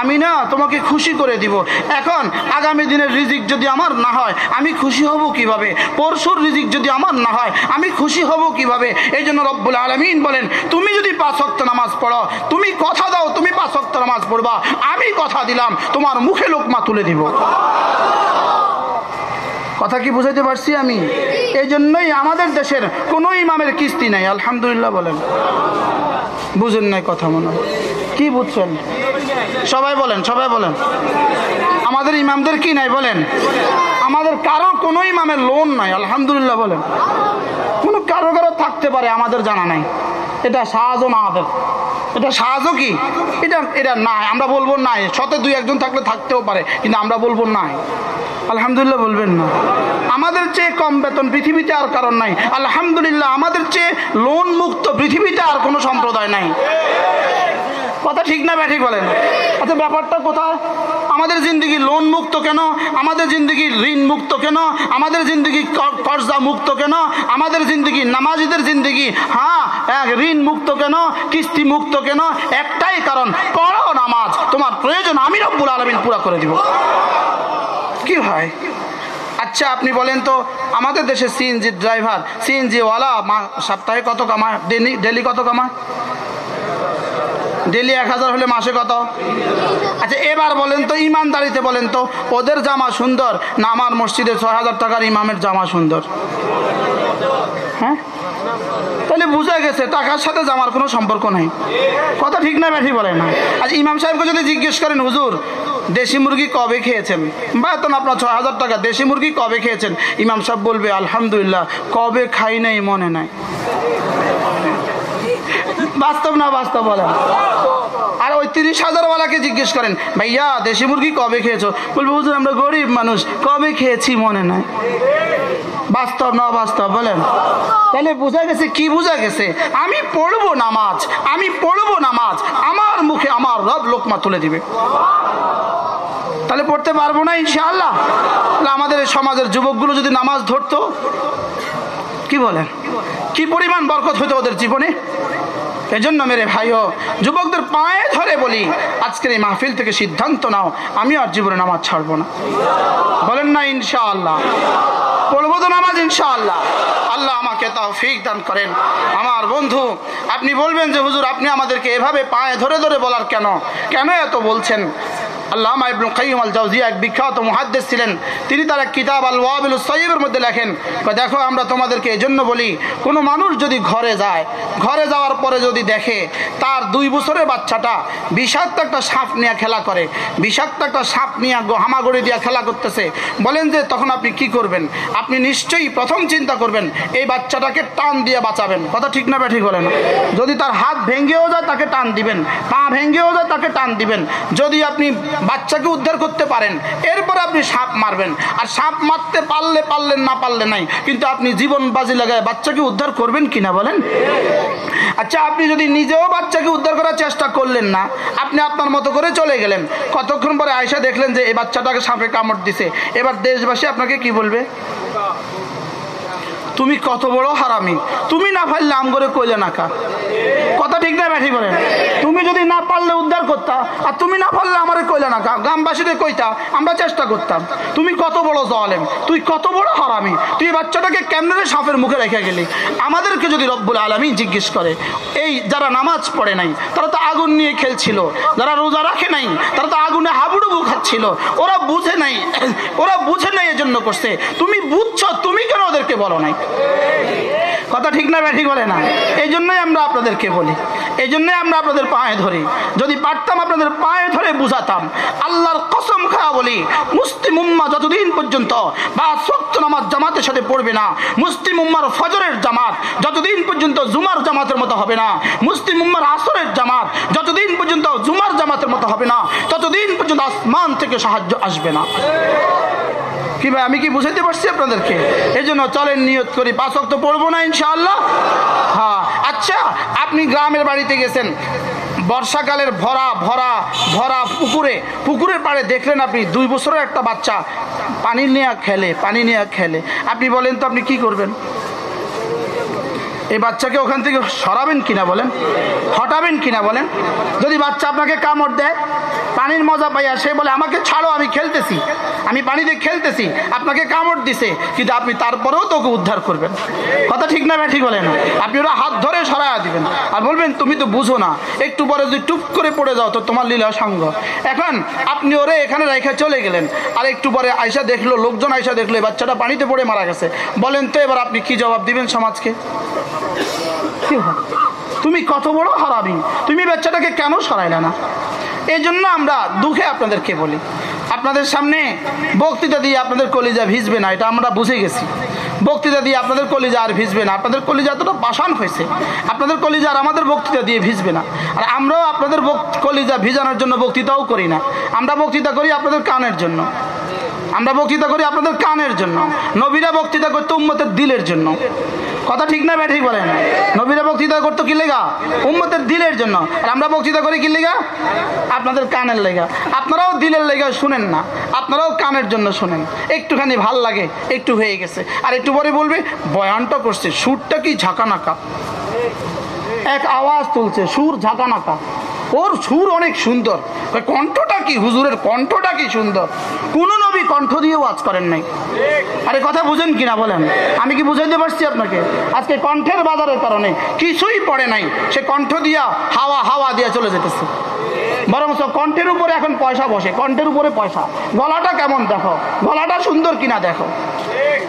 আমি না তোমাকে খুশি করে দিব। এখন আগামী দিনের রিজিক যদি আমার না হয়, আমি খুশি হব কীভাবে? পরশুর রিজিক যদি আমার না হয়, আমি খুশি হব কীভাবে? এই জন্য রব্বুল আলমিন বলেন, তুমি যদি পাঁচ ওয়াক্ত নামাজ পড়ো, তুমি কথা দাও, তুমি পাঁচ ওয়াক্ত নামাজ পড়বা, আমি কথা দিলাম, তোমার মুখে লোকমা তুলে দিব। কথা কি বুঝাইতে পারছি আমি? এই জন্যই আমাদের দেশের কোনো ইমামের কিস্তি নাই, আলহামদুলিল্লাহ বলেন। বুঝেন নাই কথা মনে কি বুঝছেন? সবাই বলেন সবাই বলেন। আমাদের ইমামদের কি নাই বলেন? আমাদের কারও কোনো ইমামের লোন নাই, আলহামদুলিল্লাহ বলেন। কোনো কারও কারও থাকতে পারে, আমাদের জানা নাই। এটা সাহায্য আমাদের এটা সাহায্য কি? এটা এটা নাই। আমরা বলব নাই। সতে দুই একজন থাকলে থাকতেও পারে, কিন্তু আমরা বলব নাই। আলহামদুলিল্লাহ বলবেন না। আমাদের চেয়ে কম বেতন পৃথিবীতে আর কারণ নাই। আলহামদুলিল্লাহ, আমাদের চেয়ে লোন মুক্ত পৃথিবীতে আর কোনো সম্প্রদায় নাই। কথা ঠিক না ব্যাঠিক বলেন। আচ্ছা ব্যাপারটা কোথায়? আমাদের জিন্দগি লোন মুক্ত কেন? আমাদের জিন্দগি ঋণ মুক্ত কেন? আমাদের জিন্দগি কর্জা মুক্ত কেন? আমাদের জিন্দগি নামাজিদের জিন্দগি হ্যাঁ এক ঋণ মুক্ত কেন? কিস্তি মুক্ত কেন? একটাই কারণ পড়ো নামাজ। তোমার প্রয়োজন আমি রব্বুল আলমিন পুরা করে দিব। কি ভাই? আচ্ছা আপনি বলেন তো, আমাদের দেশে সিএনজি ড্রাইভার, সিএনজিওয়ালা সপ্তাহে কত কামায়? ডেলি ডেলি কত কামায়? ডেলি এক হাজার হলে মাসে কত? আচ্ছা এবার বলেন তো, ইমানদারিতে বলেন তো, ওদের জামা সুন্দর না আমার মসজিদে ছয় হাজার টাকার ইমামের জামা সুন্দর? হ্যাঁ? তাহলে বুঝা গেছে, টাকার সাথে জামার কোনো সম্পর্ক নাই। কথা ঠিক না, ব্যাঠি বলে না। আজ ইমাম সাহেবকে যদি জিজ্ঞেস করেন, হুজুর, দেশি মুরগি কবে খেয়েছেন? বা বেতন আপনার ছয় হাজার টাকা, দেশি মুরগি কবে খেয়েছেন? ইমাম সাহেব বলবে, আলহামদুলিল্লাহ, কবে খাই নাই, মনে নাই। বাস্তব না বাস্তব বলেন আর ওই তিরিশ হাজার ওয়ালাকে জিজ্ঞেস করেন, ভাইয়া, দেশি মুরগি কবে খেয়েছো? বলবে, হুজুর, আমরা গরিব মানুষ, কবে খেয়েছি মনে নাই? বাস্তব না বাস্তব বলেন? তাহলে বোঝা গেছে, কি বোঝা গেছে? আমি পড়ব নামাজ, আমি পড়ব নামাজ, আমার মুখে আমার রব লোকমা তুলে দিবে। তাহলে পড়তে পারব না ইনশাআল্লাহ। তাহলে আমাদের সমাজের যুবকগুলো যদি নামাজ ধরতো, কি বলেন? কি পরিমাণ বরকত হতো ওদের জীবনে? এজন্য মেরে ভাইও, যুবকদের পায়ে ধরে বলি, আজকের এই মাহফিল থেকে সিদ্ধান্ত নাও, আমি আর জীবনে নামাজ ছাড়বো না। বলেন না, ইনশাআল্লাহ। বলব তো নামাজ ইনশা আল্লাহ আল্লাহ আমাকে তাও ফিক দান করেন। আমার বন্ধু, আপনি বলবেন যে, হুজুর, আপনি আমাদেরকে এভাবে পায়ে ধরে ধরে বলার কেন? কেন এত বলছেন? আল্লাহ ইবনুল কাইয়ুম আল জাওজিয়া এক বিখ্যাত মুহাদ্দিস ছিলেন। তিনি তার এক কিতাব আল ওয়াবিল সাইবের মধ্যে লেখেন দেখো, আমরা তোমাদেরকে এজন্য বলি, কোনো মানুষ যদি ঘরে যায়, ঘরে যাওয়ার পরে যদি দেখে তার দুই বছরের বাচ্চাটা বিষাক্ত একটা সাপ নিয়ে খেলা করে, বিষাক্ত একটা সাপ নিয়ে হামাগুড়ি দিয়ে খেলা করতেছে, বলেন যে তখন আপনি কি করবেন? আপনি নিশ্চয়ই প্রথম চিন্তা করবেন, এই বাচ্চাটাকে টান দিয়ে বাঁচাবেন। কথা ঠিক না ঠিক বলেন? যদি তার হাত ভেঙ্গেও যায়, তাকে টান দিবেন, পা ভেঙ্গেও যায়, তাকে টান দিবেন। যদি আপনি বাচ্চাকে উদ্ধার করতে পারেন। এরপর আপনি সাপ মারবেন। আর সাপ মারতে পারলে পারলেন, না পারলে নাই, কিন্তু আপনি জীবন বাজি লাগায় বাচ্চাকে উদ্ধার করবেন কিনা বলেন? আচ্ছা আপনি যদি নিজেও বাচ্চাকে উদ্ধার করার চেষ্টা করলেন না, আপনি আপনার মতো করে চলে গেলেন। কতক্ষণ পরে আয়সা দেখলেন যে এই বাচ্চাটাকে সাপে কামড় দিছে। এবার দেশবাসী আপনাকে কি বলবে? তুমি কত বড় হারামি। তুমি না পারলে আম করে কইলে নাকা কথা ঠিক না, ব্যাঠি করেন তুমি যদি না পারলে উদ্ধার করতা, আর তুমি না পারলে আমার কইলে নাকা গ্রামবাসীদের কইতা, আমরা চেষ্টা করতাম। তুমি কত বড় জলেম, তুই কত বড় হারামি। তুই বাচ্চাটাকে কেমনে সাপের মুখে রেখে গেলি? আমাদেরকে যদি রব্বুল আলমী জিজ্ঞেস করে, এই যারা নামাজ পড়ে নাই, তারা তো আগুন নিয়ে খেলছিল। যারা রোজা রাখে নাই, তারা তো আগুনে হাবুডুবু খাচ্ছিল। ওরা বুঝে নাই, ওরা বুঝে নাই এজন্য করছে। তুমি বুঝছ, তুমি কেন ওদেরকে বলো নাই? কথা ঠিক না ঠিক বলে না। এই জন্যই আমরা আপনাদেরকে বলি, এই জন্যই আমরা আপনাদের পায়ে ধরি। যদি পারতাম, আপনাদের পায়ে ধরে বুঝাতাম। আল্লাহর কসম খাওয়া বলি, মুসলিম উম্মা যতদিন পর্যন্ত বা সত্য নামাজ জামাতের সাথে পড়বে না, মুসলিম উম্মার ফজরের জামাত যতদিন পর্যন্ত জুমার জামাতের মতো হবে না, মুসলিম উম্মার আসরের জামাত যতদিন পর্যন্ত জুমার জামাতের মতো হবে না, ততদিন পর্যন্ত আসমান থেকে সাহায্য আসবে না। কি ভাই, আমি কি বুঝাইতে পারছি আপনাদেরকে? এই জন্য চলেন, নিয়ত করি। পাঁচ অক্ট পড়ব না, ইনশাআল্লাহ? হ্যাঁ আচ্ছা আপনি গ্রামের বাড়িতে গেছেন। বর্ষাকালের ভরা ভরা ভরা পুকুরে, পুকুরের পাড়ে দেখলেন আপনি, দুই বছরের একটা বাচ্চা, পানি নেয়া খেলে, পানি নেয়া খেলে। আপনি বলেন তো আপনি কি করবেন? এই বাচ্চাকে ওখান থেকে সরাবেন কিনা বলেন? হটাবেন কিনা বলেন? যদি বাচ্চা আপনাকে কামড় দেয়, পানির মজা পাইয়া সে বলে, আমাকে ছাড়ো, আমি খেলতেছি। আমি পানিতে খেলতেছি। আপনাকে কামড় দিছে, কিন্তু আপনি তারপরেও তোকে উদ্ধার করবেন। কথা ঠিক না ঠিক বলেন? আপনি ওরা হাত ধরে সরাইয়া দিবেন। আর বলবেন, তুমি তো বুঝো না, একটু পরে যদি টুপ করে পড়ে যাও, তো তোমার লীলা সঙ্গ। এখন আপনি ওরে এখানে রেখে চলে গেলেন। আর একটু পরে আয়সা দেখল, লোকজন আয়সা দেখল, এই বাচ্চাটা পানিতে পড়ে মারা গেছে। বলেন তো এবার আপনি কি জবাব দিবেন সমাজকে? তুমি কত বড় হারাবি তুমি বাচ্চাটাকে কেন সরাইলে না? এই জন্য আমরা দুঃখে আপনাদেরকে বলি আপনাদের সামনে বক্তৃতা দিয়ে আপনাদের কলিজা ভিজবে না, এটা আমরা বুঝে গেছি। বক্তৃতা দিয়ে আপনাদের কলিজা আর ভিজবে না, আপনাদের কলিজা এতটা পাষাণ হয়েছে, আপনাদের কলিজা আর আমাদের বক্তৃতা দিয়ে ভিজবে না। আর আমরাও আপনাদের কলিজা ভিজানোর জন্য বক্তৃতাও করি না। আমরা বক্তৃতা করি আপনাদের কানের জন্য। আমরা বক্তৃতা করি আপনাদের কানের জন্য। নবীরা বক্তৃতা করতো উম্মতের দিলের জন্য। কথা ঠিক না ঠিক বলেন নবীরা বক্তৃতা করতো কি লেগা? উম্মতের দিলের জন্য। আর আমরা বক্তৃতা করি কি লেগা? আপনাদের কানের লেগা। আপনারাও দিলের লেগা শুনেন না। আপনারাও কানের জন্য শুনেন। একটুখানি ভালো লাগে, একটু হয়ে গেছে। আর একটু পরে বলবে, বয়ানটা করছে, সুরটা কি ঝাঁকানাকা? এক আওয়াজ তুলছে, সুর ঝাঁকানাকা। ওর সুর অনেক সুন্দর। কণ্ঠটা কি, হুজুরের কণ্ঠটা কি সুন্দর। কোন নবী কণ্ঠ দিয়ে ওয়াজ করেন নাই। আরে কথা বুঝেন কিনা বলেন? আমি কি বুঝাইতে পারছি আপনাকে? আজকে কণ্ঠের বাজারের কারণে কিছুই পড়ে নাই। সে কণ্ঠ দিয়া হাওয়া হাওয়া দিয়া চলে যেতেছে। বরং কণ্ঠের উপরে এখন পয়সা বসে, কণ্ঠের উপরে পয়সা। গলাটা কেমন দেখো? গলাটা সুন্দর কিনা দেখো?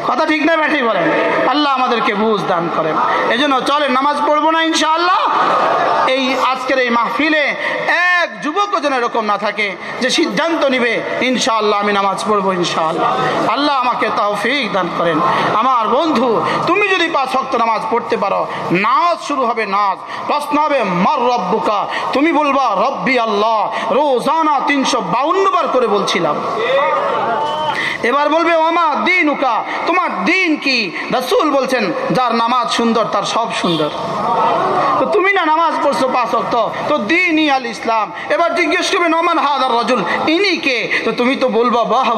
কথা ঠিক না ব্যাঠি বলেন? আল্লাহ আমাদেরকে বুঝ দান করেন। এই জন্য চলে নামাজ পড়ব না ইনশাআল্লাহ। এই আজকের এই মাহফিলে এক যুবক যেন এরকম না থাকে যে সিদ্ধান্ত নিবে, ইনশাআল্লাহ আমি নামাজ পড়ব, ইনশাআল্লাহ। আল্লাহ আমাকে তৌফিক দান করেন। আমার বন্ধু, তুমি যদি পাঁচ শক্ত নামাজ পড়তে পারো নাচ শুরু হবে নাচ প্রশ্ন হবে, মার রব্বুকা? তুমি বলবা, রব্বি আল্লাহ। রোজানা তিনশো বাউন্ন বার করে বলছিলাম। এবার বলবে, ওমা দিন উকা তোমার দিন কি? রসুল বলছেন, যার নামাজ সুন্দর, তার সব সুন্দর। তো তুমি না নামাজ পড়ছো পাঁচ অক্ত তো দিন আল ইসলাম। এবার জিজ্ঞেস করবে নমান হাদার রজুল, ইনি কে? তো তুমি তো বলবা, বাহ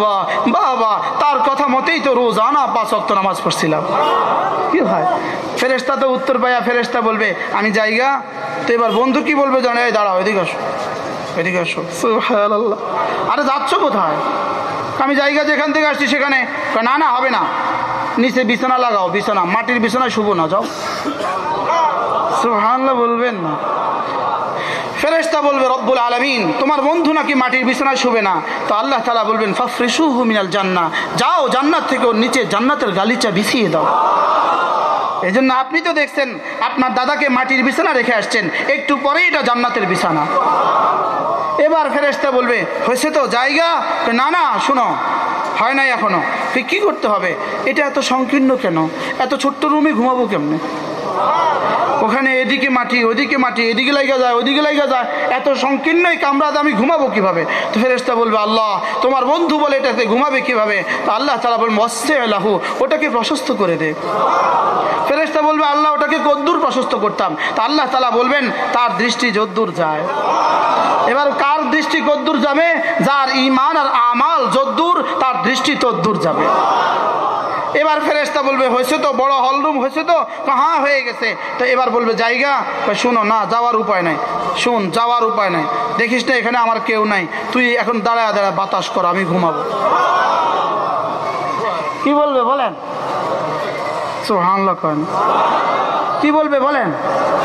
বাহ বাহ তার কথা মতেই তো রোজানা পাঁচ অক্ত নামাজ পড়ছিলাম। কি হয়? ফেরেস্তা তো উত্তর পাইয়া ফেরেস্তা বলবে, আমি জায়গা তো এবার বন্ধু কি বলবে জানে? দাঁড়াও, এদিকে আসো এদিকে আসো। আরে যাচ্ছ কোথায়? আমি জায়গা যেখান থেকে আসছি সেখানে। না না, হবে না। নিচে বিছানা লাগাও, বিছানা। মাটির বিছানা শুভ না, যাও। সুহানলা বলবেন না। ফেরেস্তা বলবে, রব্বুল আলমিন, তোমার বন্ধু নাকি মাটির বিছানায় শুবে না? তো আল্লাহ তালা বলবেন ফাফরিসু মিনাল জান্না যাও, জান্নাত থেকে ওর নিচে জান্নাতের গালিচা বিছিয়ে দাও। এই জন্য আপনি তো দেখছেন, আপনার দাদাকে মাটির বিছানা রেখে আসছেন। একটু পরে এটা জান্নাতের বিছানা। এবার ফেরেস্তা বলবে, হয়েছে তো, জায়গা? না না, শোনো, হয় নাই এখনও। কি করতে হবে? এটা এত সংকীর্ণ কেন? এত ছোট্ট রুমে ঘুমাবো কেমনে? ওখানে এদিকে মাটি, ওদিকে মাটি, এদিকে লাগা যায়, ওদিকে লাগা যায়। এত সংকীর্ণ এই কামরাতে আমি ঘুমাবো কীভাবে? তো ফেরেস্তা বলবে, আল্লাহ, তোমার বন্ধু বলে এটাতে ঘুমাবে কীভাবে? তো আল্লাহ তালা বলবে মস্তে আল্লাহু ওটাকে প্রশস্ত করে দে। ফেরেস্তা বলবে, আল্লাহ, ওটাকে কদ্দুর প্রশস্ত করতাম। তা আল্লাহ তালা বলবেন, তার দৃষ্টি যদ্দুর যায়। এবার কার দৃষ্টি কদ্দুর যাবে? যার ইমান আর আমাল যদ্দুর, তার দৃষ্টি তদ্দুর যাবে। এবার ফেরেস্তা বলবে, হয়েছে তো, বড় হলরুম হয়েছে তো? হ্যাঁ হয়ে গেছে। তো এবার বলবে, জায়গা? শুনো, না, যাওয়ার উপায় নাই। শুন, যাওয়ার উপায় নাই। দেখিস না, এখানে আমার কেউ নাই। তুই এখন দাঁড়ায় দাঁড়ায়, বাতাস কর, আমি ঘুমাবো। কি বলবে, বলেন? কি বলবে, বলেন?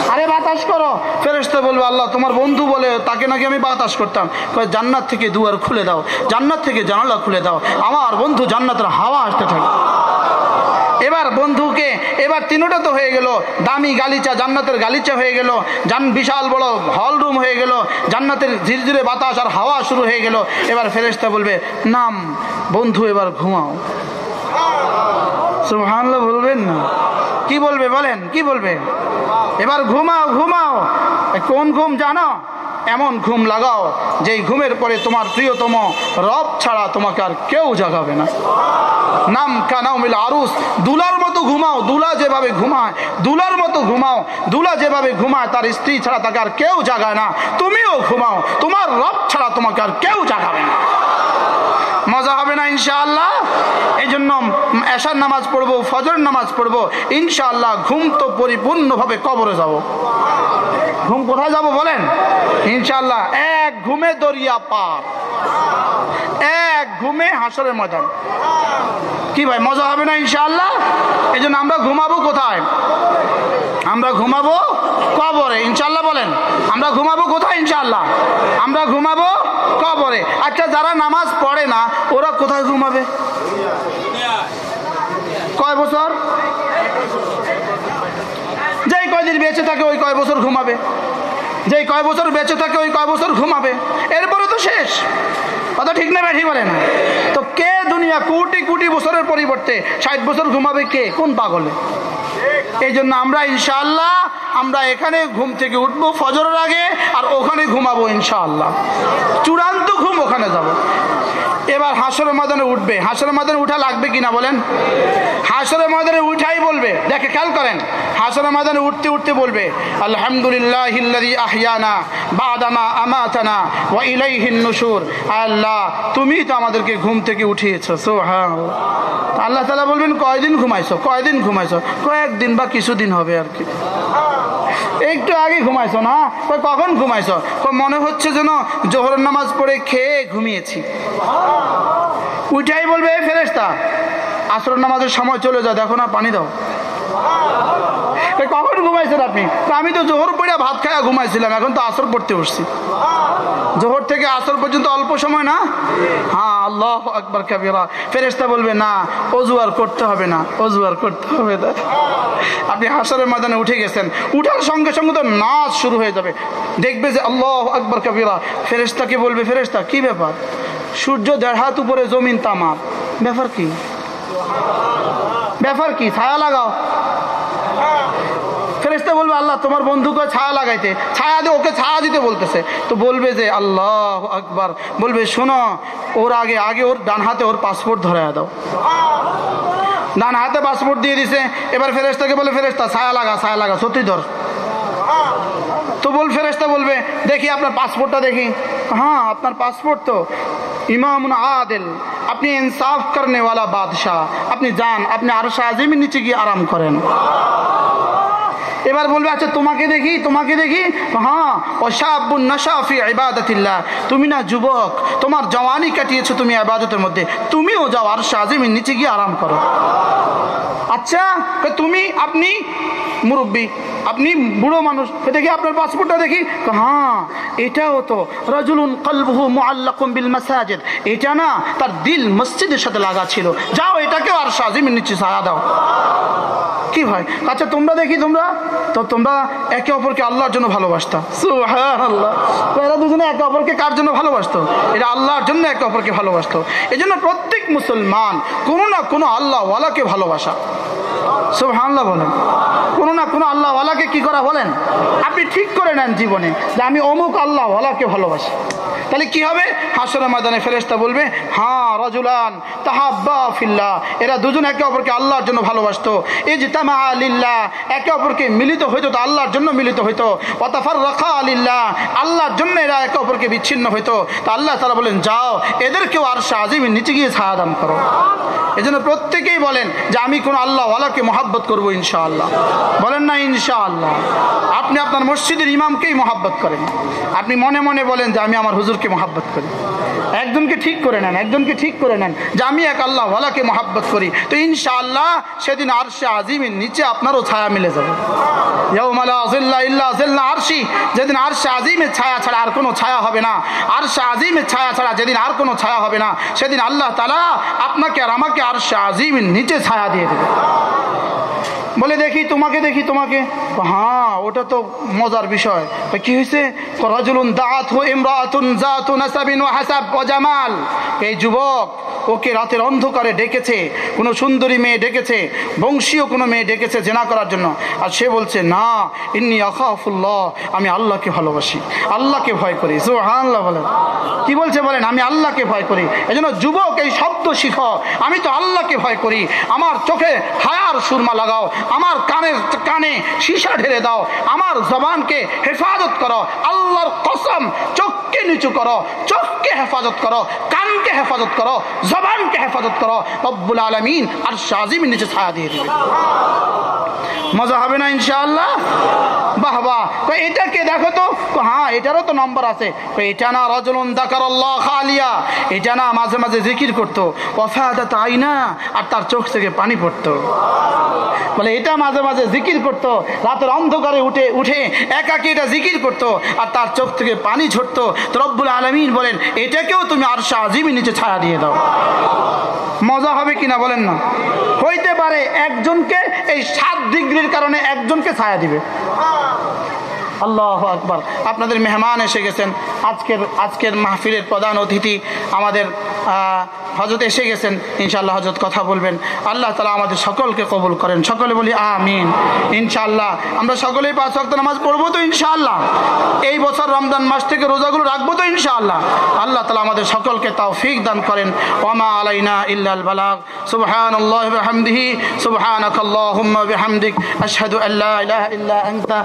আরে, বাতাস করো। ফেরেস্তা বলবে, আল্লাহ, তোমার বন্ধু বলে, তাকে নাকি আমি বাতাস করতাম। জান্নাত থেকে দুয়ার খুলে দাও। জান্নাত থেকে জানালা খুলে দাও। আমার বন্ধু জান্নাতের হাওয়া আসতে থাকে। এবার বন্ধুকে, এবার তিনোটা তো হয়ে গেল। দামি গালিচা, জান্নাতের গালিচা হয়ে গেল। জান বিশাল বড় হল রুম হয়ে গেল। জান্নাতের ঝিরঝিরে বাতাস আর হাওয়া শুরু হয়ে গেল। এবার ফেরেস্তা বলবে, নাম, বন্ধু, এবার ঘুমাও। সুবহানাল্লাহ বলবেন না। কি বলবে বলেন, কি বলবে? এবার ঘুমাও ঘুমাও। কোন ঘুম জানো? এমন ঘুম লাগাও, যেই ঘুমের পরে তোমার প্রিয়তম রব ছাড়া তোমাকে আর কেউ জাগাবে না। নাম কানাও মিল আরুস, দুলার মতো ঘুমাও, দুলা যেভাবে ঘুমায়, দুলার মতো ঘুমাও, দুলা যেভাবে ঘুমায়, তার স্ত্রী ছাড়া তাকে আর কেউ জাগায় না। তুমিও ঘুমাও, তোমার রব ছাড়া তোমাকে আর কেউ জাগাবে না। মজা হবে না ইনশাআল্লাহ? জন্য এশার নামাজ পড়ব ফজর নামাজ পড়ব, ইনশাআল্লাহ ঘুম তো পরিপূর্ণভাবে কবরে যাব। ঘুম কোথায় যাব বলেন? ইনশাআল্লাহ, এক ঘুমে দরিয়া পার। এক ঘুমে হাসরের ময়দান। কি ভাই, মজা হবে না ইনশাআল্লাহ? এই জন্য আমরা ঘুমাবো কোথায়? আমরা ঘুমাবো কবরে। ইনশাল্লাহ বলেন, আমরা ঘুমাবো কোথায় ইনশাল্লাহ আমরা ঘুমাবো কবরে। আচ্ছা যারা নামাজ পড়ে না, ওরা কোথায় ঘুমাবে? কয় বছর? যেই কয়দিন বেঁচে থাকে, ওই কয় বছর ঘুমাবে। যেই কয় বছর বেঁচে থাকে, ওই কয় বছর ঘুমাবে। এরপরে তো শেষ। কথা ঠিক না ঠিক বলেন তো কে দুনিয়া কোটি কোটি বছরের পরিবর্তে ষাট বছর ঘুমাবে কে? কোন পাগলে? এই জন্য আমরা ইনশাআল্লাহ, আমরা এখানে ঘুম থেকে উঠবো ফজরের আগে আর ওখানে ঘুমাবো ইনশাআল্লাহ। চূড়ান্ত ঘুম ওখানে যাব। এবার হাসরের ময়দানে উঠবে। হাসরের ময়দানে উঠা লাগবে কিনা বলেন? হাসরের ময়দানে উঠাই বলবে। দেখে খেয়াল করেন। হাসরের ময়দানে উঠতে উঠতে বলবে, আলহামদুলিল্লাহ আহিয়ানা বাদামা আমাতানা ওয়া ইলাইহিন নুশুর। আল্লাহ, তুমি তো আমাদেরকে ঘুম থেকে উঠিয়েছো সো হ্যাঁ আল্লাহ তালা বলবেন, কয়দিন ঘুমাইছো? কয়দিন ঘুমাইছো? কয়েকদিন বা কিছুদিন হবে আর কি। একটু আগে ঘুমাইছো না? তো কখন ঘুমাইছো? মনে হচ্ছে যেন জোহর নামাজ পড়ে খেয়ে ঘুমিয়েছি। উঠাই বলবে ফেরেস্তা আসর নামাজের সময় চলে যাও, দেখো না, পানি দাও। কখন ঘুমাইছেন আপনি আমি তো জোহর পড়ে ভাত খায়া ঘুমাইছিলাম, এখন তো আসর পড়তে বসছি। জোহর থেকে আসর পর্যন্ত অল্প সময় না? হ্যাঁ আল্লাহ আকবর কাবিরা। ফেরেস্তা বলবে, না, অজু আর করতে হবে না, অজু আর করতে হবে না। আপনি হাসরের ময়দানে উঠে গেছেন। উঠার সঙ্গে সঙ্গে তো নাচ শুরু হয়ে যাবে। দেখবে যে আল্লাহ আকবর কাবিরা। ফেরেস্তাকে বলবে ফেরেস্তা কি ব্যাপার? সূর্য দেড় হাত উপরে, জমিন তামার। ব্যাপার কি? ব্যাপার কি? ছায়া লাগাও। বলবে, আল্লাহ, তোমার বন্ধুকে ছায়া লাগাইতে ছায়া দিয়ে ওকে ছায়া দিতে বলতেছে। তো বলবে যে, আল্লাহ আকবার। বলবে, শোনো, ওর আগে আগে ওর ডান হাতে ওর পাসপোর্ট ধরায় দাও। ডান হাতে পাসপোর্ট দিয়ে দিছে। এবার ফেরেস্তাকে বলে ফেরেস্তা ছায়া লাগা ছায়া লাগা, সত্যি ধর। তো বল ফেরেস্তা বলবে, দেখি আপনার পাসপোর্টটা দেখি। হ্যাঁ আপনার পাসপোর্ট তো। ইমাম আদেল, আপনি ইনসাফ করনে वाला বাদশাহ। আপনি যান, আপনি আরও আজিমের নিচে গিয়ে আরাম করেন। এবার বলবে আচ্ছা তোমাকে দেখি তোমাকে দেখি? হ্যাঁ ওশাবুন নশাফি ইবাদতিল্লাহ। তুমি না যুবক, তোমার জওয়ানি কাটিয়েছো তুমি আবাদতের মধ্যে। তুমিও যাও আর সাজিমের নিচে গিয়ে আরাম করো। আচ্ছা তুমি, আপনি মুরব্বী আপনি বুড়ো মানুষ দেখি আপনার পাসপোর্টটা দেখি? হ্যাঁ এটাও তো রাজুলুন কলবহু মুআল্লাকুম বিল মাসাজিদ। এটা না তার দিল মসজিদের সাথে লাগা ছিল। যাও এটাকেও আর শাহিমের নিচে সারা দাও। কি ভাই? আচ্ছা তোমরা দেখি তোমরা। তো তোমরা একে অপরকে আল্লাহর জন্য ভালোবাসতা। তো এরা দুজনে একে অপরকে কার জন্য ভালোবাসতো? এটা আল্লাহর জন্য একে অপরকে ভালোবাসতো। এই জন্য প্রত্যেক মুসলমান কোনো না কোনো আল্লাহ ওয়ালাকে ভালোবাসা। সুবহানাল্লাহ বলেন। কোনো না কোনো আল্লাহ ওয়ালাকে কি করা বলেন? আপনি ঠিক করে নেন জীবনে যে আমি অমুক আল্লাহ ওয়ালাকে ভালোবাসি। তাহলে কি হবে? হাসরের ময়দানে ফেরেশতা বলবে হ্যাঁ রাজুলান, তাহাব্বা ফিল্লাহ। এরা দুজন একে অপরকে আল্লাহর জন্য ভালোবাসতো। এই যে তামা আলিল্লাহ, একে অপরকে মিলিত হইতো, তো আল্লাহর জন্য মিলিত হইতো। অতাফার রাখা আলিল্লাহ, আল্লাহর জন্য এরা একে অপরকে বিচ্ছিন্ন হইতো। তা আল্লাহ তারা বলেন, যাও, এদেরকেও আর আজিমের নিচে গিয়ে ছায়া দান করো। এই জন্য প্রত্যেকেই বলেন যে, আমি কোন আল্লাহ ওয়ালাকে মহাব্বত করব ইনশাআল্লাহ। বলেন না ইনশাআল্লাহ। আপনি আপনার মসজিদের ইমামকেই মহাব্বত করেন। আপনি মনে মনে বলেন যে আমি আমার হুজুরকে মহাব্বত করি। একজনকে ঠিক করে নেন, একজনকে ঠিক করে নেন যে আমি এক আল্লাহ ওয়ালাকে মহাব্বত করি। তো ইনশাআল্লাহ সেদিন আরশে আজিমের নিচে আপনারও ছায়া মিলে যাবে। আরশি, যেদিন আরশে আজিমের ছায়া ছাড়া আর কোনো ছায়া হবে না। আরশে আজিমের ছায়া ছাড়া যেদিন আর কোনো ছায়া হবে না, সেদিন আল্লাহ তালা আপনাকে আর আমাকে আরশে আজিমের নিচে ছায়া দিয়ে দেবে। বলে, দেখি, তোমাকে দেখি, তোমাকে। হ্যাঁ ওটা তো মজার বিষয়। কি হয়েছে রাজুলুন দাঁত হো ইমরাতুন জাতুন আসাবিন হাসাব জামাল। এই যুবক, ওকে রাতের অন্ধকারে ডেকেছে, কোনো সুন্দরী মেয়ে ডেকেছে, বংশীয় কোনো মেয়ে ডেকেছে জেনা করার জন্য। আর সে বলছে, না, ইন্নি আখাফুল্লাহ, আমি আল্লাহকে ভালোবাসি, আল্লাহকে ভয় করি। জো আল্লাহ বলেন। কি বলছে বলেন? আমি আল্লাহকে ভয় করি। এই জন্য যুবক, এই শব্দ শিখ, আমি তো আল্লাহকে ভয় করি। আমার চোখে হায়ার সুরমা লাগাও আমার কানের কানে সীসা ঢেলে দাও। আমার জবানকে হেফাজত করো। আল্লাহর কসম চোখকে নিচু করো, চোখকে হেফাজত করো, কানকে হেফাজত করো, জবানকে হেফাজত করো, রব্বুল আলমিন আর শাহিম নিচে ছায়া দিয়ে দিবে। মজা হবে না ইনশাআল্লাহ? বাহ তো এটাকে দেখো তো? হ্যাঁ এটারও তো নম্বর আছে। এটা না রজলুন দাকার খালিয়া। এটা না মাঝে মাঝে জিকির করতো। অফাদা তাই না আর তার চোখ থেকে পানি পড়তো। বলে এটা মাঝে মাঝে জিকির করতো। রাতের অন্ধকারে উঠে উঠে একাকে এটা জিকির করতো। আর তার চোখ থেকে পানি ঝরতো। তো রব্বুল আলমিন বলেন, এটাকেও তুমি আর শাহিমের নিচে ছায়া দিয়ে দাও। মজা হবে কিনা বলেন না? হইতে পারে একজনকে এই সাত ডিগ্রির কারণে একজনকে ছায়া দিবে। আল্লাহ আকবার। আপনাদের মেহমান এসে গেছেন। আজকের আজকের মাহফিলের প্রধান অতিথি আমাদের হজরত এসে গেছেন। ইনশাআল্লাহ হজরত কথা বলবেন। আল্লাহ তালা আমাদের সকলকে কবুল করেন। সকলে বলি আমিন। ইনশাআল্লাহ। আমরা সকলেই পাঁচ ওয়াক্ত নামাজ পড়ব তো ইনশাআল্লাহ। এই বছর রমজান মাস থেকে রোজাগুলো রাখব তো ইনশাআল্লাহ। আল্লাহ তালা আমাদের সকলকে তাও ফিক দান করেন। ওমা আলাইনা ইল্লাল বালাগ। সুবহান আল্লাহ বিহামদিহি। সুবহানাক আল্লাহুম্মা বিহামদিক। আশহাদু আল্লা ইলাহা ইল্লা আনতা।